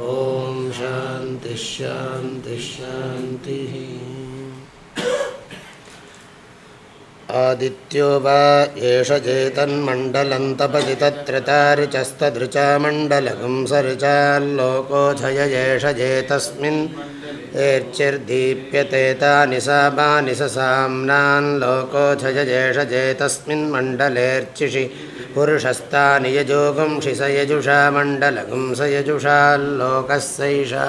ॐ शान्ति शान्तिः आदित्यो वा एष चेतन्मण्डलं आदित्योपायेषजेतन्मण्डलन्तपदितत्रता ऋचस्तदृचामण्डलपुंसरुचाल्लोको झय एष जेतस्मिन् एर्चिर्दीप्यते तानि सामानि स समानि ससाम्नाल्लोको एष जेषजेतस्मिन् मण्डलेऽर्चिषि पुरुषस्तानि यजोगुंषि स यजुषा मण्डलगं स यजुषाल्लोकः सैषा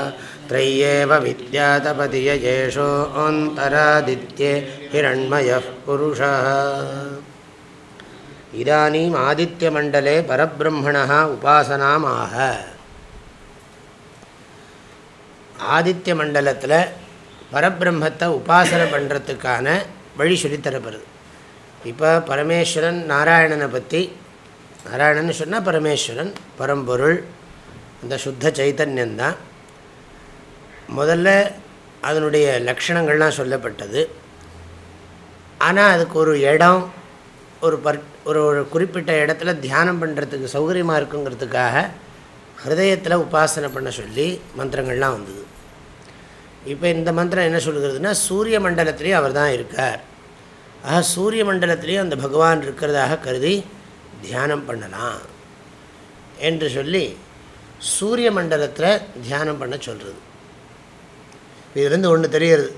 त्रय्येव विद्यातपति यजेषोऽन्तरादित्ये हिरण्मयः पुरुषः इदानीम् आदित्यमण्डले परब्रह्मणः उपासनामाह ஆதித்ய மண்டலத்தில் பரபிரம்மத்தை உபாசனை பண்ணுறதுக்கான வழி சொல்லித்தரப்படுது இப்போ பரமேஸ்வரன் நாராயணனை பற்றி நாராயணன் சொன்னால் பரமேஸ்வரன் பரம்பொருள் அந்த சுத்த சைத்தன்யந்தான் முதல்ல அதனுடைய லக்ஷணங்கள்லாம் சொல்லப்பட்டது. ஆனால் அதுக்கு ஒரு இடம் ஒரு பர் ஒரு ஒரு குறிப்பிட்ட இடத்துல தியானம் பண்ணுறதுக்கு சௌகரியமாக இருக்குங்கிறதுக்காக ஹிருதயத்தில் உபாசனை பண்ண சொல்லி மந்திரங்கள்லாம் வந்தது. இப்போ இந்த மந்திரம் என்ன சொல்லுகிறதுனா சூரிய மண்டலத்திலையும் அவர் தான் இருக்கார். ஆக சூரிய மண்டலத்திலேயும் அந்த பகவான் இருக்கிறதாக கருதி தியானம் பண்ணலாம் என்று சொல்லி சூரிய மண்டலத்தில் தியானம் பண்ண சொல்கிறது இதுலேருந்து ஒன்று தெரிகிறது.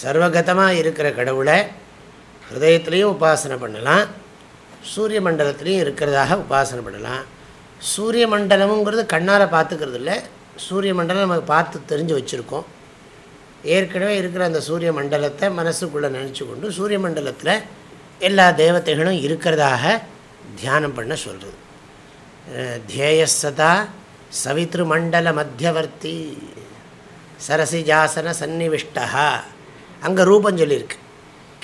சர்வகதமாக இருக்கிற கடவுளை ஹிருதயத்துலேயும் உபாசனை பண்ணலாம். சூரிய மண்டலத்துலேயும் இருக்கிறதாக உபாசனை பண்ணலாம். சூரிய மண்டலமுங்கிறது கண்ணால் பார்த்துக்கிறது இல்லை. சூரிய மண்டலம் நமக்கு பார்த்து தெரிஞ்சு வச்சுருக்கோம். ஏற்கனவே இருக்கிற அந்த சூரிய மண்டலத்தை மனசுக்குள்ளே நினச்சி கொண்டு சூரிய மண்டலத்தில் எல்லா தேவதைகளும் இருக்கிறதாக தியானம் பண்ண சொல்கிறது தியேயசதா சவித்ருமண்டல மத்தியவர்த்தி சரசிஜாசன சந்நிவிஷ்டா அங்கே ரூபம் சொல்லியிருக்கு.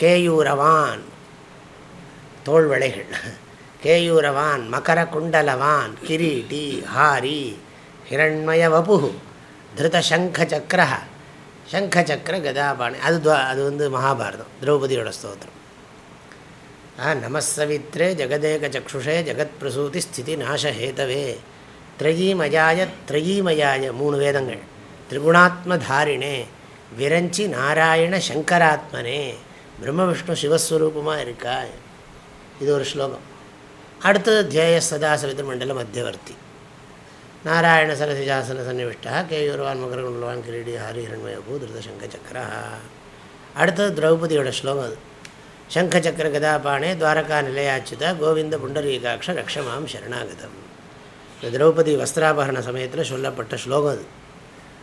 கேயூரவான் தோல்வளைகள் கேயூரவான் மகர குண்டலவான் கிரீட்டி ஹாரி ஹிரண்மய வபு திருத சங்க சக்கர சங்க சக்கர கதாபாணி. அது அது வந்து மகாபாரதம் திரௌபதியோட ஸ்தோத்திரம். நமசவித்ரே ஜெகதேகச்சுஷே ஜெகத் பிரசூதி ஸ்திதி நாசஹேதவே திரயீமயாய திரயீமயாய மூணு வேதங்கள். திரிகுணாத்மதாரிணே விரஞ்சி நாராயண சங்கராத்மனே. பிரம்ம விஷ்ணு சிவஸ்வரூபமாக இருக்கா இது ஒரு ஸ்லோகம். அடுத்தது தியேய சதா சவித்ர மண்டல மத்தியவர்த்தி. நாராயண சரசிஜாசன சன்னிவிஷ்டா கேயூர்வான் மகரகுண்டவான் கிரீடி ஹரி ஹரண்மயபூ திருத சக்கரா அடுத்தது திரௌபதியோட ஸ்லோகம் அது. சங்க சக்கர கதாபானே துவாரகா நிலையாச்சுதா கோவிந்த புண்டரீகாட்ச ரக்ஷமாம் சரணாகதம். இந்த திரௌபதி வஸ்திராபகரண சமயத்தில் சொல்லப்பட்ட ஸ்லோகம் அது.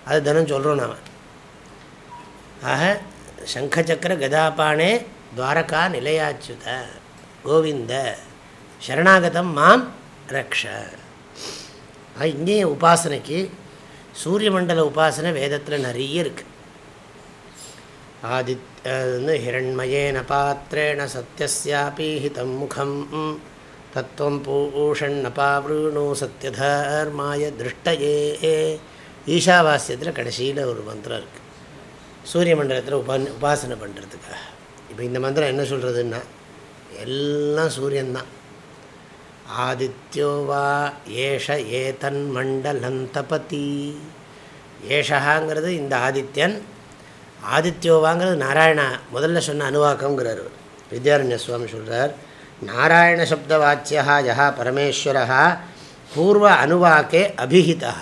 அது தினம் சொல்கிறோம் நாம். ஆக சங்கச்சக்கர கதாபானே துவாரகா நிலையாச்சுத கோவிந்த சரணாகதம் மாம் ரக்ஷ. இங்கேயும் உபாசனைக்கு சூரிய மண்டல உபாசனை வேதத்தில் நிறைய இருக்குது ஆதித் வந்து ஹிரண்மயேன பாத்திரேண சத்தியஸ்யாபி ஹிதம் முகம் தத்துவம் பூஷண்ணபாவிருணு சத்தியதர்மாய திருஷ்டயே. ஈஷாவாஸ்யத்தில் கடைசியில் ஒரு மந்திரம் இருக்குது சூரிய மண்டலத்தில் உபா உபாசனை பண்ணுறதுக்காக இப்போ இந்த மந்திரம் என்ன சொல்கிறதுன்னா எல்லாம் சூரியன்தான். ஆதித்யோ வா ஏஷ ஏதன் மண்டலந்தபதி. ஏஷகாங்கிறது இந்த ஆதித்யன் ஆதித்யோவாங்கிறது நாராயணா. முதல்ல சொன்ன அனுவாக்கங்கிறார் வித்யாரண்ய சுவாமி சொல்கிறார் நாராயண சப்த வாச்சியா யா பரமேஸ்வரா பூர்வ அணுவாக்கே அபிஹிதா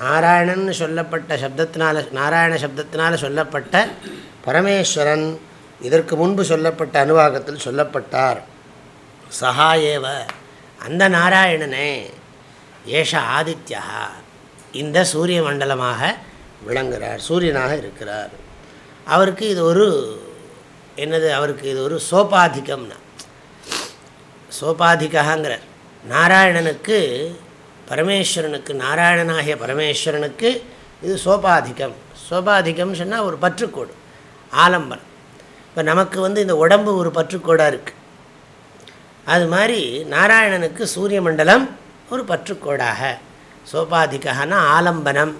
நாராயணன் சொல்லப்பட்ட சப்தத்தினால நாராயண சப்தத்தினால் சொல்லப்பட்ட பரமேஸ்வரன் இதற்கு முன்பு சொல்லப்பட்ட அனுவாகத்தில் சொல்லப்பட்டார். சகாயேவ அந்த நாராயணனே ஏஷ ஆதித்யா இந்த சூரிய மண்டலமாக விளங்குகிறார் சூரியனாக இருக்கிறார். அவருக்கு இது ஒரு என்னது அவருக்கு இது ஒரு சோபாதிகம்னா சோபாதிகாங்கிறார் நாராயணனுக்கு பரமேஸ்வரனுக்கு நாராயணனாகிய பரமேஸ்வரனுக்கு இது சோபாதிகம் சோபாதிகம்னு சொன்னால் ஒரு பற்றுக்கோடு ஆலம்பனம். இப்போ நமக்கு வந்து இந்த உடம்பு ஒரு பற்றுக்கோடாக இருக்குது அது மாதிரி நாராயணனுக்கு சூரிய மண்டலம் ஒரு பற்றுக்கோடாக. சோபாதிகான ஆலம்பனம்.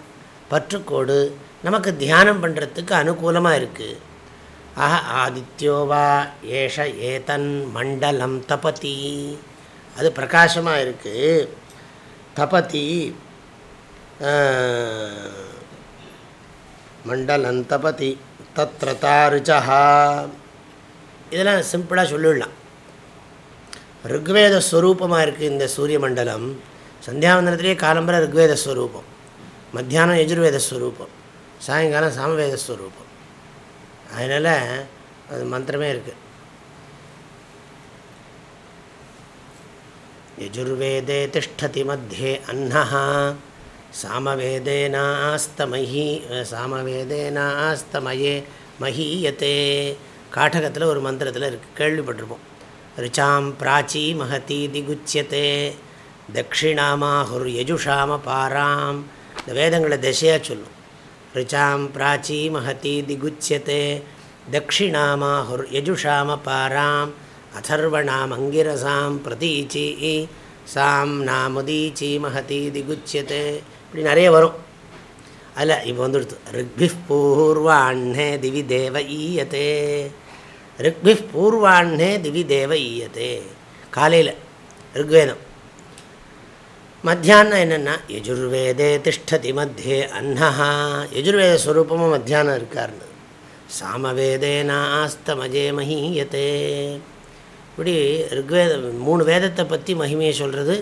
பற்றுக்கோடு நமக்கு தியானம் பண்ணுறதுக்கு அனுகூலமாக இருக்குது ஆஹ ஆதித்யோவா ஏஷ ஏதன் மண்டலம் தபதி. அது பிரகாசமாக இருக்குது தபதி மண்டலம் தபதி தத்ர தாருச்சா இதெல்லாம் சிம்பிளாக சொல்லிடலாம். ருக்வேத ஸ்வரூபமாக இருக்குது இந்த சூரிய மண்டலம். சந்தியாவந்தனத்திலே காலம்பர ருக்வேத ஸ்வரூபம். மத்தியானம் யஜுர்வேத ஸ்வரூபம் சாயங்காலம் சாமவேத ஸ்வரூபம். அதனால் அது மந்திரமே இருக்குது யஜுர்வேதே திஷ்டதி மத்தியே அன்னா சாமவேதேனாஸ்தமஹி சாமவேதேனாஸ்தமயே மஹீயத்தே காட்டகத்தில் ஒரு மந்திரத்தில் இருக்குது கேள்விப்பட்டிருப்போம். ரிச்சாம் பிராச்சி மகதி திகுச்சியத்தே தட்சிணாமாஹுர் யஜுஷாம பாராம் இந்த வேதங்களை திசையாக சொல்லும். ரிச்சாம் பிராச்சி மகதி திகுச்சியத்தே தட்சிணாமாஹுர் யஜுஷாம பாராம் அதர்வணாம் அங்கிரசாம் பிரதீச்சி சாம் நாமுதீச்சி மகதி திகுச்சியத்தே இப்படி நிறைய வரும். அதில் இப்போ வந்துடுத்து. ரிக்பி பூர்வாண்ணே திவி தேவ ஈயத்தே ரிக்பி பூர்வாண்ணே திவி தேவ ஈயத்தே காலையில் ருக்வேதம். மத்தியானம் என்னென்னா யஜுர்வேதே திஷ்டதி மத்தியே அன்னஹா. யஜுர்வேத ஸ்வரூபமும் மத்தியானம் இருக்காருன்னு. சாமவேதேனாஸ்தமஜே மஹீயத்தே இப்படி ருக்வேத மூணு வேதத்தை பற்றி மகிமையை சொல்கிறது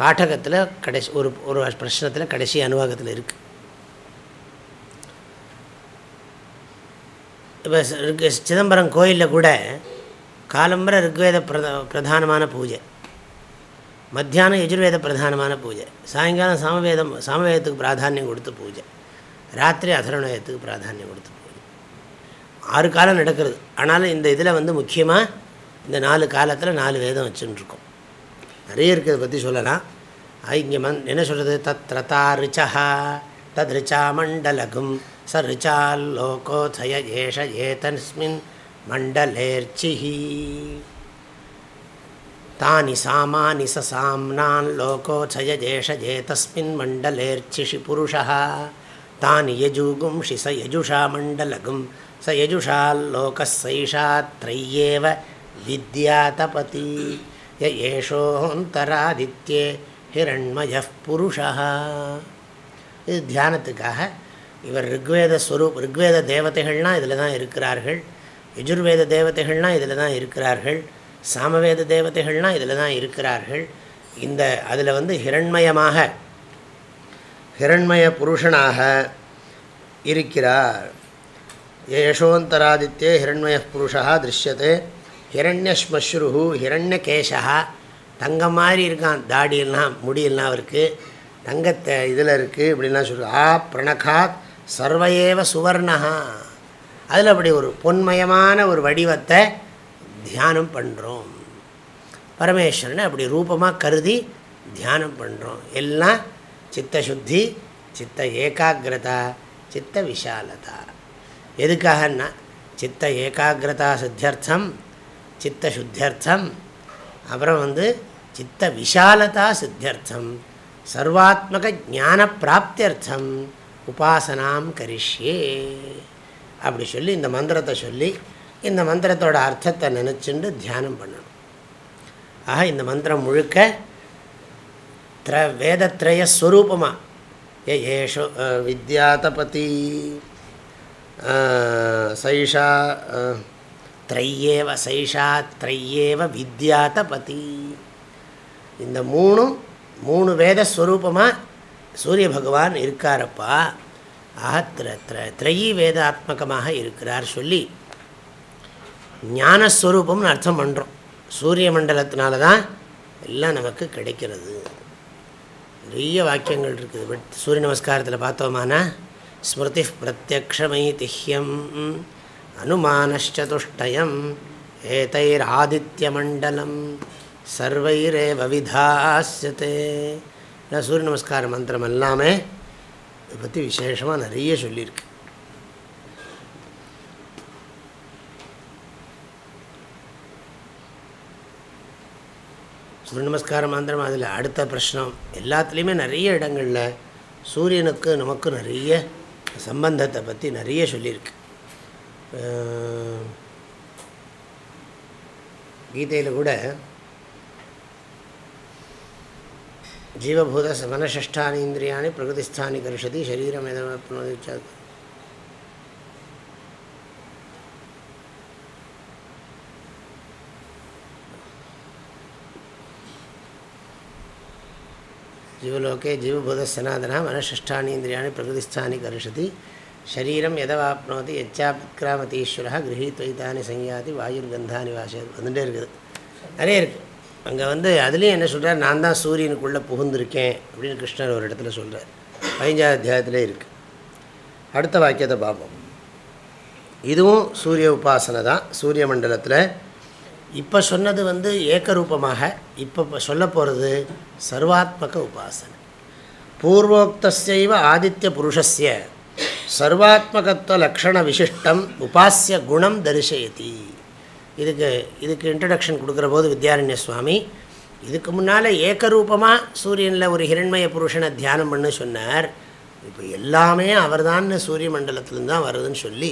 காட்டகத்தில் கடைசி ஒரு ஒரு பிரச்சனத்தில் கடைசி அனுபவத்தில் இருக்குது இப்போ சிதம்பரம் கோயிலில் கூட காலம்பர ருக்வேத பிரத பிரதானமான பூஜை. மத்தியானம் யஜுர்வேத பிரதானமான பூஜை. சாயங்காலம் சமவேதம் சமவேதத்துக்கு பிராதானியம் கொடுத்து பூஜை. ராத்திரி அதர்வணயத்துக்கு பிராதானியம் கொடுத்து பூஜை. ஆறு காலம் நடக்கிறது. ஆனாலும் இந்த இதில் வந்து முக்கியமாக இந்த நாலு காலத்தில் நாலு வேதம் வச்சுருக்கோம் நிறைய இருக்கிறத பற்றி சொல்லலாம். இங்கே மண் என்ன சொல்கிறது தத் ரதா ரிச்சா தத் ரிச்சா மண்டலகும் ச ரிச்சால் லோகோதய ஏஷ ஏதஸ்மின் மண்டலேர்ச்சிஹி. தானி சாமானி ச சாம்னான் லோகோச்சய மண்டலேர்ச்சிஷி புருஷா தானி யஜூகும்ஷி ச யஜுஷா மண்டலகும் ச யஜுஷால்லோகசைஷா த்ரையேவ வித்யா தபதி ஏஷோந்தராதித்யே ஹிரண்மய புருஷா இது தியானத்துக்காக இவர் ரிக்வேத ஸ்வரூப் ரிக்வேத தேவதைகள்னால் இதில் தான் இருக்கிறார்கள். யஜுர்வேத தேவதைகள்னால் இதில் தான் இருக்கிறார்கள். சாமவேத தேவதைகள்லாம் இதில் தான் இருக்கிறார்கள். இந்த அதில் வந்து ஹிரண்மயமாக ஹிரண்மய புருஷனாக இருக்கிறார். யசோந்தராதித்யே ஹிரண்மய புருஷா திருஷ்யத்தை ஹிரண்யஸ்மஸ்ரு ஹிரண்யகேஷா தங்கம் மாதிரி இருக்கான் தாடியெல்லாம் முடியெல்லாம் அவருக்கு. தங்கத்தை இதில் இருக்குது இப்படிலாம் சொல்லு ஆ பிரணகாத் சர்வையேவ சுவர்ணா அதில் அப்படி ஒரு பொன்மயமான ஒரு வடிவத்தை தியானம் பண்ணுறோம் பரமேஸ்வரனை அப்படி ரூபமாக கருதி தியானம் பண்ணுறோம் எல்லாம் சித்த சுத்தி சித்த ஏகாகிரதா சித்த விஷாலதா. எதுக்காகன்னா சித்த ஏகாகிரதா சித்தியர்த்தம் சித்த சுத்தியர்த்தம் அப்புறம் வந்து சித்த விஷாலதா சித்தியர்த்தம் சர்வாத்மக ஞான பிராப்தியர்த்தம் உபாசனாம் கரிஷ்யே. அப்படி சொல்லி இந்த மந்திரத்தை சொல்லி இந்த மந்திரத்தோட அர்த்தத்தை நினச்சிண்டு தியானம் பண்ணணும். ஆக இந்த மந்திரம் முழுக்க திர வேதத்ரய ஸ்வரூபமாக ஏ ஏஷோ வித்யாதபதி சைஷா த்ரையேவ சைஷா த்ரையேவ வித்யாதபதி. இந்த மூணும் மூணு வேதஸ்வரூபமாக சூரிய பகவான் இருக்காரப்பா. ஆக திர திர திரையி வேதாத்மகமாக இருக்கிறார் சொல்லி ஞானஸ்வரூபம்னு அர்த்தம் பண்ணுறோம் சூரிய மண்டலத்தினால தான் எல்லாம் நமக்கு கிடைக்கிறது. நிறைய வாக்கியங்கள் இருக்குது. பட் சூரிய நமஸ்காரத்தில் பார்த்தோமானா ஸ்மிருதி பிரத்யக்ஷமை திஹ்யம் அனுமானச்சதுஷ்டயம் ஏதைராதித்யமண்டலம் சர்வைரே விதாசியத்தே சூரிய நமஸ்கார மந்திரம் எல்லாமே இதை பற்றி விசேஷமாக நிறைய சொல்லியிருக்கு. சூரிய நமஸ்கார மாந்திரம் அதில் அடுத்த பிரச்சனம் எல்லாத்துலேயுமே நிறைய இடங்களில் சூரியனுக்கு நமக்கு நிறைய சம்பந்தத்தை பற்றி நிறைய சொல்லியிருக்கு. கீதையில் கூட ஜீவபூத மனஷ்டானி இந்திரியாணி பிரகதிஸ்தானி கரிஷதி சரீரம் எதனோதி ஜீவலோகே ஜீவபூத சனாதனா மனஷ்டானி இந்திரியாணி பிரகதிஸ்தானி கரிஷதி சரீரம் எதவாப்னோதி எச்சாபிக்ராமதீஸ்வரா கிரகீத்வைத்தானி சங்கியாதி வாயுர்கந்தானி வாச வந்துட்டே இருக்குது। நிறைய இருக்குது அங்கே வந்து அதுலேயும் என்ன சொல்கிறார் நான் தான் சூரியனுக்குள்ளே புகுந்திருக்கேன் அப்படின்னு கிருஷ்ணர் ஒரு இடத்துல சொல்கிறார் பதினஞ்சாவது அத்தியாயத்திலே இருக்குது அடுத்த வாக்கியத்தை பார்ப்போம். இதுவும் சூரிய உபாசனை தான் சூரிய மண்டலத்தில் இப்போ சொன்னது வந்து ஏக்கரூபமாக இப்போ சொல்ல போகிறது சர்வாத்மக உபாசனை. பூர்வோக்தசைவ ஆதித்ய புருஷஸ்ய சர்வாத்மகத்துவ லக்ஷண விசிஷ்டம் உபாசிய குணம் தரிசயதி. இதுக்கு இதுக்கு இன்ட்ரடக்ஷன் கொடுக்குற போது வித்யாரண்ய சுவாமி இதுக்கு முன்னால் ஏக்கரூபமாக சூரியனில் ஒரு ஹிரண்மய புருஷனை தியானம் பண்ணு சொன்னார். இப்போ எல்லாமே அவர் தான் சூரிய மண்டலத்துலேருந்து தான் வருதுன்னு சொல்லி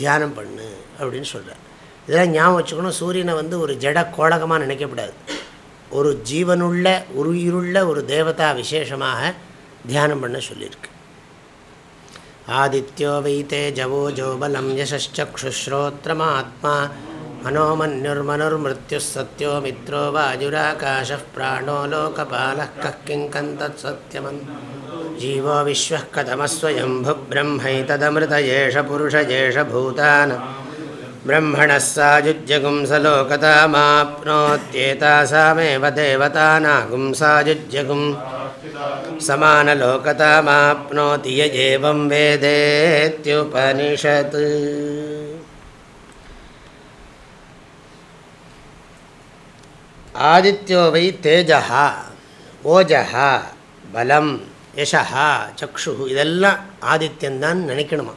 தியானம் பண்ணு அப்படின்னு சொல்கிறார் இதெல்லாம் ஞாபகம் வச்சுக்கணும். சூரியனை வந்து ஒரு ஜட கோலகமாக நினைக்கக்கூடாது. ஒரு ஜீவனுள்ள உருயிருள்ள ஒரு தேவதா விசேஷமாக தியானம் பண்ண சொல்லியிருக்கு. ஆதித்யோ வைத்தே ஜவோ ஜோபலம் யசச்சுஸ்ரோத்திரமாத்மா மனோமன்யுர்மனுர்மிருத்யு சத்யோ மித்ரோ வாயுராகாஷ பிராணோ லோகபால கிங்கந்தத் சத்யமன். ஜீவோ விஸ்வ கதமஸ்வயம்பு பிரம்மைதமிருத ஏஷ புருஷ ஏஷ பூதானம் ब्रह्मणः सायुज्यगुंसलोकतामाप्नोत्येतासामेव देवतानागुं सायुज्यगुं समानलोकतामाप्नोति य एवं वेदेत्युपनिषत् ஆதித்யோவை தேஜா ஓஜா பலம் யசா சக்ஷு இதெல்லாம் ஆதித்யந்தான் நினைக்கணுமா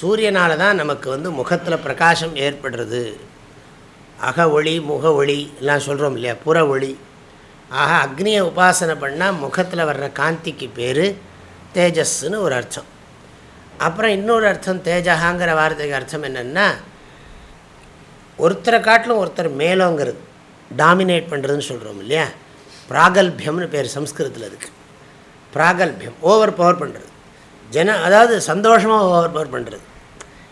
சூரியனால் தான் நமக்கு வந்து முகத்தில் பிரகாசம் ஏற்படுறது. அக ஒளி முக ஒளி எல்லாம் சொல்கிறோம் இல்லையா? புற ஒளி. ஆக அக்னியை உபாசனை பண்ணால் முகத்தில் வர்ற காந்திக்கு பேர் தேஜஸ்ன்னு ஒரு அர்த்தம். அப்புறம் இன்னொரு அர்த்தம் தேஜகாங்கிற வார்த்தைக்கு அர்த்தம் என்னென்னா ஒருத்தரை காட்டிலும் ஒருத்தர் மேலோங்கிறது டாமினேட் பண்ணுறதுன்னு சொல்கிறோம் இல்லையா? பிராகல்பியம்னு பேர் சம்ஸ்கிருதத்தில் அதுக்கு. பிராகல்பியம் ஓவர் பவர் பண்ணுறது ஜன அதாவது சந்தோஷமாக ஓவர் பவர் பண்ணுறது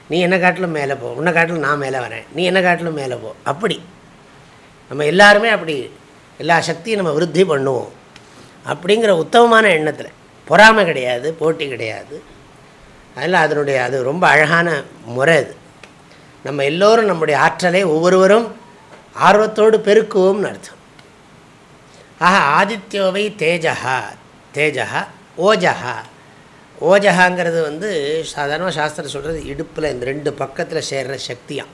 நீ என்ன காட்டிலும் மேலே போ உன்னை காட்டிலும் நான் மேலே வரேன். நீ என்ன காட்டிலும் மேலே போ. அப்படி. நம்ம எல்லாருமே அப்படி எல்லா சக்தியும் நம்ம விருத்தி பண்ணுவோம். அப்படிங்கிற உத்தமமான எண்ணத்தில். பொறாமை கிடையாது போட்டி கிடையாது. அதில் அதனுடைய அது ரொம்ப அழகான முறை அது. நம்ம எல்லோரும் நம்முடைய ஆற்றலை ஒவ்வொருவரும் ஆர்வத்தோடு பெருக்குவோம்னு அர்த்தம். ஆஹா ஆதித்யோவை தேஜகா தேஜகா ஓஜகா ஓஜகாங்கிறது வந்து சாதாரணமாக சாஸ்திரம் சொல்கிறது இடுப்பில் இந்த ரெண்டு பக்கத்தில் சேர்கிற சக்தியாம்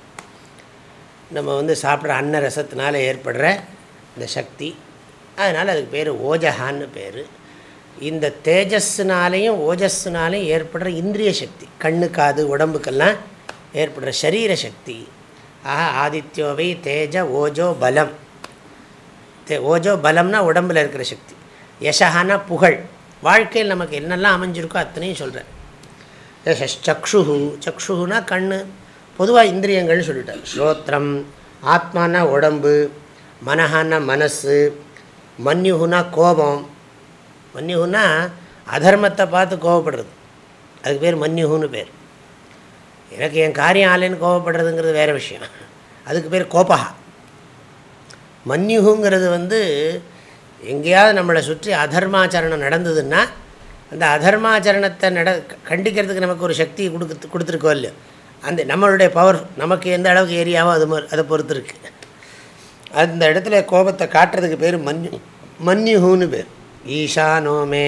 நம்ம வந்து சாப்பிட்ற அன்ன ரசத்தினால ஏற்படுற இந்த சக்தி. அதனால் அதுக்கு பேர் ஓஜகான்னு பேர். இந்த தேஜஸ்னாலேயும் ஓஜஸ்னாலையும் ஏற்படுற இந்திரிய சக்தி. கண்ணு காது உடம்புக்கெல்லாம் ஏற்படுற சரீர சக்தி. ஆஹா ஆதித்யோவை தேஜ ஓஜோ பலம். தே ஓஜோ பலம்னா உடம்பில் இருக்கிற சக்தி. யசகானா புகழ். வாழ்க்கையில் நமக்கு என்னெல்லாம் அமைஞ்சிருக்கோ அத்தனையும் சொல்கிறேன் சக்ஷு சக்ஷுனா கண் பொதுவாக இந்திரியங்கள்னு சொல்லிட்டார். ஸ்ரோத்திரம் ஆத்மானா உடம்பு மனஹானா மனசு மன்யுகுனா கோபம். மன்யுகுனா அதர்மத்தை பார்த்து கோபப்படுறது. அதுக்கு பேர் மன்யுகுன்னு பேர். எனக்கு என் காரியம் ஆலைன்னு கோபப்படுறதுங்கிறது வேறு விஷயம். அதுக்கு பேர் கோபகா மன்யுகுங்கிறது வந்து எங்கேயாவது நம்மளை சுற்றி அதர்மாச்சரணம் நடந்ததுன்னா அந்த அதர்மாச்சரணத்தை நட கண்டிக்கிறதுக்கு நமக்கு ஒரு சக்தியை கொடுக்கு கொடுத்துருக்கோ இல்லையோ? அந்த நம்மளுடைய பவர் நமக்கு எந்த அளவுக்கு ஏரியாவோ அது அதை பொறுத்து இருக்குது அந்த இடத்துல கோபத்தை காட்டுறதுக்கு பேர் மன்யு மன்யுஹூன்னு பேர். ஈஷானோமே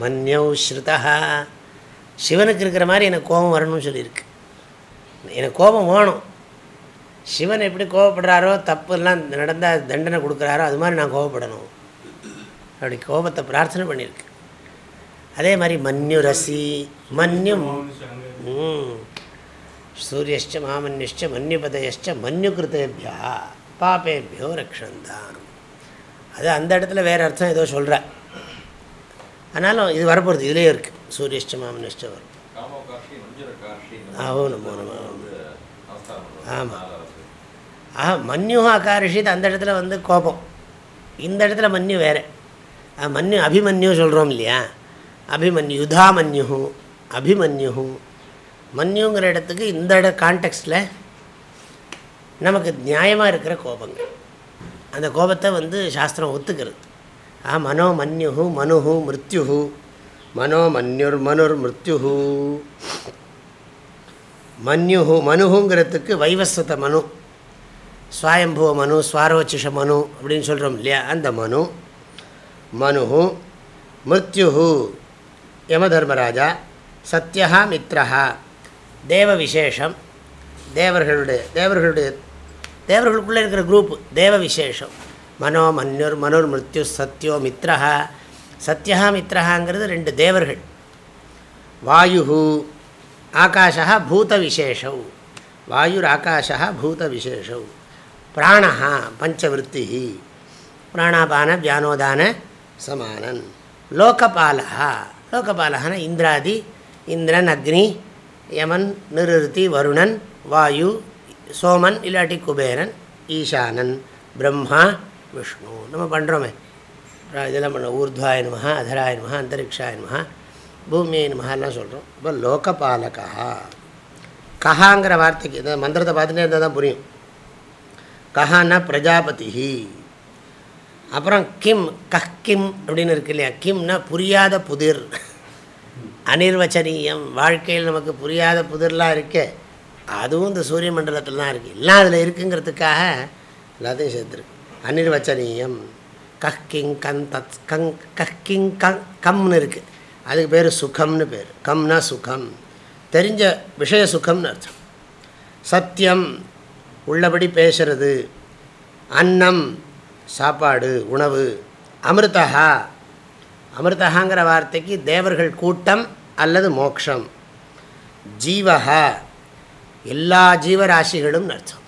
மன்யௌ ஸ்ருதா சிவனுக்கு இருக்கிற மாதிரி எனக்கு கோபம் வரணும்னு சொல்லியிருக்கு. எனக்கு கோபம் வேணும். சிவன் எப்படி கோபப்படுறாரோ தப்புலாம் நடந்தால் தண்டனை கொடுக்குறாரோ அது மாதிரி நான் கோபப்படணும். அப்படி கோபத்தை பிரார்த்தனை பண்ணியிருக்கு. அதே மாதிரி மன்யு ரசி மன்யும் சூரியஷ்ட மாமன்யுஷ்ட மன்யுபதயஷ்ட மன்யு கிருத்தேபியா பாப்பேபியோ ரக்ஷந்தான் அது அந்த இடத்துல வேறு அர்த்தம் ஏதோ சொல்கிற ஆனாலும் இது வரப்போகிறது இதுலேயே இருக்குது சூரியஷ்டமாமனிஷ்ட வரும். ஆஹோ நமோ நம ஆமாம் ஆஹா மன்யு அகாரிஷித் அந்த இடத்துல வந்து கோபம். இந்த இடத்துல மன்யு வேறு. மன்யு அபிமன்யு சொல்கிறோம் இல்லையா? அபிமன்யு யுதா மன்யு அபிமன்யு. மன்யுங்கிற இடத்துக்கு இந்த இட கான்டெக்ஸ்டில் நமக்கு நியாயமாக இருக்கிற கோபங்கள். அந்த கோபத்தை வந்து சாஸ்திரம் ஒத்துக்கிறது. ஆ மனோமன்யு மனு மிருத்யு. மனோமன்யுர் மனுர் மிருத்யு. மன்யு மனுங்கிறதுக்கு வைவஸ்வத மனு. ஸ்வயம்புவ மனு ஸ்வாரோச்சிஷ மனு அப்படின்னு சொல்கிறோம் இல்லையா? அந்த மனு. மனு மிருத்யு யமதர்மராஜா சத்யா மித்ரா தேவ விசேஷம் தேவர்களுடைய தேவர்களுடைய தேவர்களுக்குள்ளே இருக்கிற குரூப் தேவ விசேஷம் மனோ மன்யுர் மனுர் மிருத்யு சத்யோ மித்ரா சத்யா மித்ரஹாங்கிறது ரெண்டு தேவர்கள். வாயு ஆகாஷா பூத விசேஷம் வாயுர் ஆகாஷா பூத விசேஷம் பிராணா பஞ்சவருத்தி பிராணாபான வியானோதான சமானன். லோகபாலா லோகபாலகன இந்திராதி இந்திரன் அக்னி யமன் நிருத்தி வருணன் வாயு சோமன் இல்லாட்டி குபேரன் ஈசானன் பிரம்மா விஷ்ணு. நம்ம பண்ணுறோமே இதெல்லாம் பண்ண ஊர்துவாய நமஹா அதராய நமஹா அந்தரிக்ஷாய நமஹா பூமியை நமஹாலாம் சொல்கிறோம் இப்போ லோகபாலகா. கஹாங்கிற வார்த்தைக்கு இந்த மந்திரத்தை பார்த்துட்டே இருந்தால் தான் புரியும். கஹான்னா பிரஜாபதி அப்புறம் கிம் கஹ் கிம் அப்படின்னு இருக்கு இல்லையா? கிம்னா புரியாத புதிர். அனிர்வச்சனீயம் வாழ்க்கையில் நமக்கு புரியாத புதிர்லாம் இருக்கே. அதுவும் இந்த சூரிய மண்டலத்தில் தான் இருக்குது எல்லாம் அதில் இருக்குங்கிறதுக்காக எல்லாத்தையும் சேர்த்துருக்கு. அனிர்வச்சனீயம் கஹ்கிங் கங் தத் கங் கஹ்கிங் கங் கம்னு இருக்குது அதுக்கு பேர் சுகம்னு பேர். கம்னா சுகம். தெரிஞ்ச விஷய சுகம்னு அர்த்தம். சத்தியம் உள்ளபடி பேசுறது. அன்னம் சாப்பாடு உணவு அமிர்தா அமிர்தகாங்கிற வார்த்தைக்கு தேவர்கள் கூட்டம் அல்லது மோக்ஷம். ஜீவகா எல்லா ஜீவராசிகளும் அர்த்தம்.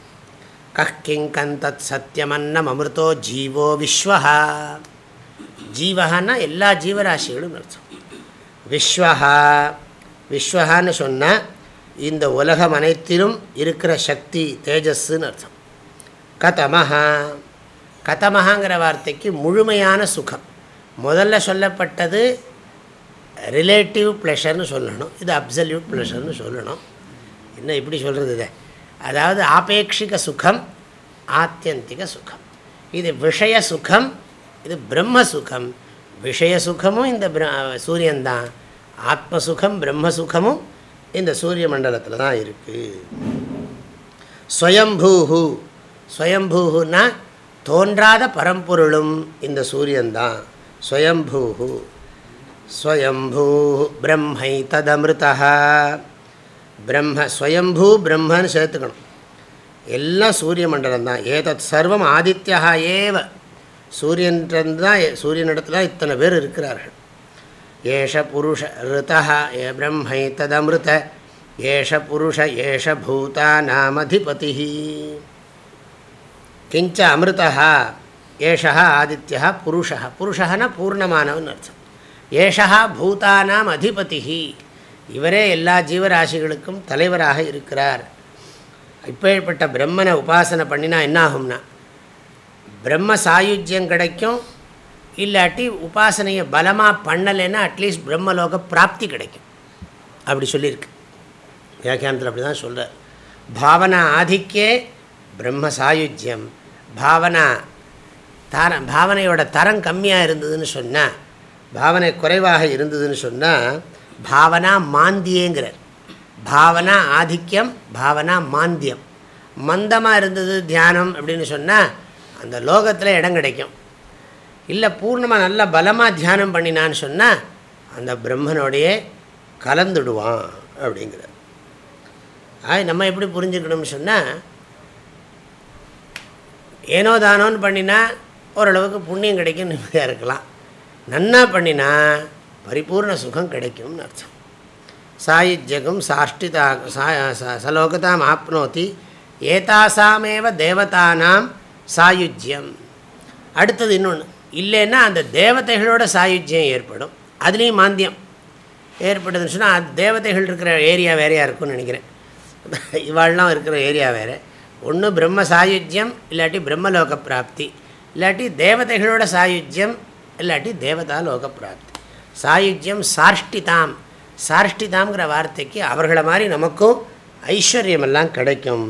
கஹ்கிங் தத் சத்தியமன்னம் அமிர்தோ ஜீவோ விஸ்வஹா. ஜீவகான்னா எல்லா ஜீவராசிகளும் அர்த்தம். விஸ்வஹா விஸ்வஹான்னு சொன்னால் இந்த உலகம் அனைத்திலும் இருக்கிற சக்தி தேஜஸ்ன்னு அர்த்தம். கதமஹா. கதமகாங்கிற வார்த்தைக்கு முழுமையான சுகம். முதல்ல சொல்லப்பட்டது ரிலேட்டிவ் ப்ளஷர்னு சொல்லணும். இது அப்சல்யூட் ப்ளஷர்னு சொல்லணும். என்ன இப்படி சொல்கிறது இதை? அதாவது ஆபேட்சிக சுகம் ஆத்தியந்திக சுகம். இது விஷய சுகம் இது பிரம்ம சுகம். விஷய சுகமும் இந்த சூரியன்தான். ஆத்மசுகம் பிரம்மசுகமும் இந்த சூரிய மண்டலத்தில் தான் இருக்குது ஸ்வயம்பூஹு. ஸ்வயம்பூஹுன்னா தோன்றாத பரம்பொருளும் இந்த சூரியன்தான். ஸ்வயம்பூ ஸ்வயம்பூ பிரம்மை ததமிருதா பிரம்ம ஸ்வயம்பூ பிரம்மன்னு சேர்த்துக்கணும். எல்லாம் சூரிய மண்டலம் தான் ஏதத் சர்வம் ஆதித்யா ஏவ. சூரியன்தான் சூரியனிடத்துல இத்தனை பேர் இருக்கிறார்கள். ஏஷ புருஷ ரிதா ஏ பிரம்மை ததமிருத. ஏஷ புருஷ ஏஷ பூதா நாமதிபதி கிஞ்ச அமிர்தா ஏஷா ஆதித்யா புருஷா புருஷனா பூர்ணமானவன் அர்த்தம் ஏஷா பூதானாம் அதிபதி இவரே எல்லா ஜீவராசிகளுக்கும் தலைவராக இருக்கிறார். இப்பேற்பட்ட பிரம்மனை உபாசனை பண்ணினா என்ன ஆகும்னா பிரம்ம சாயுஜ்யம் கிடைக்கும் இல்லாட்டி உபாசனையை பலமாக பண்ணலைன்னா அட்லீஸ்ட் பிரம்மலோக பிராப்தி கிடைக்கும் அப்படி சொல்லியிருக்கு வியாக்கியானத்தில் அப்படி தான் சொல்கிறார் பாவனா ஆதிக்கே பிரம்ம சாயுஜ்யம் பாவனா தர பாவனையோட தரம் கம்மியாக இருந்ததுன்னு சொன்னால் பாவனை குறைவாக இருந்ததுன்னு சொன்னால் பாவனா மாந்தியேங்கிறார். பாவனா ஆதிக்கம் பாவனா மாந்தியம். மந்தமாக இருந்தது தியானம் அப்படின்னு சொன்னால் அந்த லோகத்தில் இடம் கிடைக்கும். இல்லை பூர்ணமாக நல்ல பலமாக தியானம் பண்ணினான்னு சொன்னால் அந்த பிரம்மனோடைய கலந்துடுவான் அப்படிங்கிறார். ஆய் நம்ம எப்படி புரிஞ்சுக்கணும்னு சொன்னால் ஏனோ தானோன்னு பண்ணினா ஓரளவுக்கு புண்ணியம் கிடைக்கும் நிம்மதியாக இருக்கலாம். நன்னா பண்ணினா பரிபூர்ண சுகம் கிடைக்கும்னு அர்த்தம். சாயுஜ்யகம் சாஷ்டிதா சலோகதாம் ஆப்னோதி ஏதாசாமேவ தேவதானாம் சாயுஜ்யம். அடுத்தது இன்னொன்று இல்லைன்னா அந்த தேவதைகளோட சாயுஜ்யம் ஏற்படும். அதுலேயும் மாந்தியம். ஏற்படுதுன்னு சொன்னால் தேவதைகள் இருக்கிற ஏரியா வேறையாக இருக்கும்னு நினைக்கிறேன். இவாள்லாம் இருக்கிற ஏரியா வேறு. ஒன்று பிரம்ம சாயுஜ்யம் இல்லாட்டி பிரம்மலோக பிராப்தி இல்லாட்டி தேவதைகளோட சாயுஜ்யம் இல்லாட்டி தேவதா லோக பிராப்தி சாயுஜ்யம் சாஷ்டிதாம் சாஷ்டிதாம்ங்கிற வார்த்தைக்கு அவர்களை மாதிரி நமக்கும் ஐஸ்வர்யமெல்லாம் கிடைக்கும்.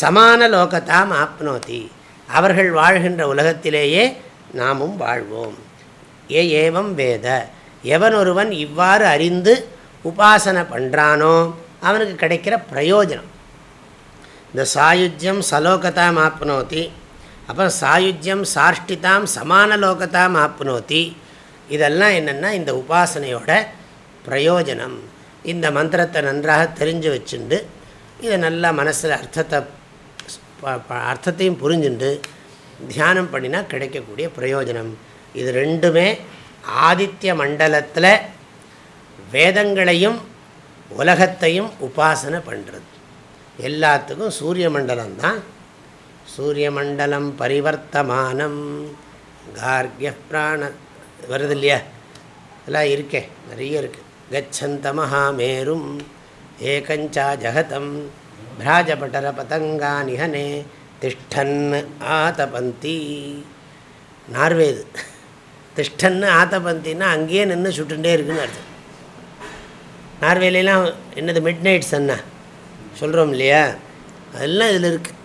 சமான லோகத்தாம் ஆப்னோதி. அவர்கள் வாழ்கின்ற உலகத்திலேயே நாமும் வாழ்வோம். ஏ ஏவம் வேத. எவன் ஒருவன் இவ்வாறு அறிந்து உபாசனை பண்ணுறானோ அவனுக்கு கிடைக்கிற பிரயோஜனம். இந்த சாயுஜ்யம் சலோகதாம் ஆப்னோத்தி அப்புறம் சாயுஜ்யம் சாஷ்டிதாம் சமான லோகத்தாம் ஆப்னோத்தி இதெல்லாம் என்னென்னா இந்த உபாசனையோட பிரயோஜனம். இந்த மந்திரத்தை நன்றாக தெரிஞ்சு வச்சுண்டு இதை நல்லா மனசில் அர்த்தத்தை அர்த்தத்தையும் புரிஞ்சுண்டு தியானம் பண்ணினா கிடைக்கக்கூடிய பிரயோஜனம். இது ரெண்டுமே ஆதித்ய மண்டலத்தில் வேதங்களையும் உலகத்தையும் உபாசனை பண்ணுறது எல்லாத்துக்கும் சூரிய மண்டலம் தான் சூரிய மண்டலம் பரிவர்த்தமானம். கார்கிய பிராண வருது இல்லையா இதெல்லாம் இருக்கே நிறைய இருக்குது கச்சந்த மகாமேரும் ஏகஞ்சா ஜகதம் பிராஜபட்டர பதங்கா நிகனே திஷ்டன் ஆதபந்தி. நார்வேது. திஷ்டன்னு ஆத்தபந்தின்னா அங்கேயே நின்று சுட்டுட்டே இருக்குன்னு அர்த்தம். நார்வேலாம் என்னது மிட் நைட் சன்னா சொல்கிறோம் இல்லையா அதெல்லாம் இதில் இருக்குது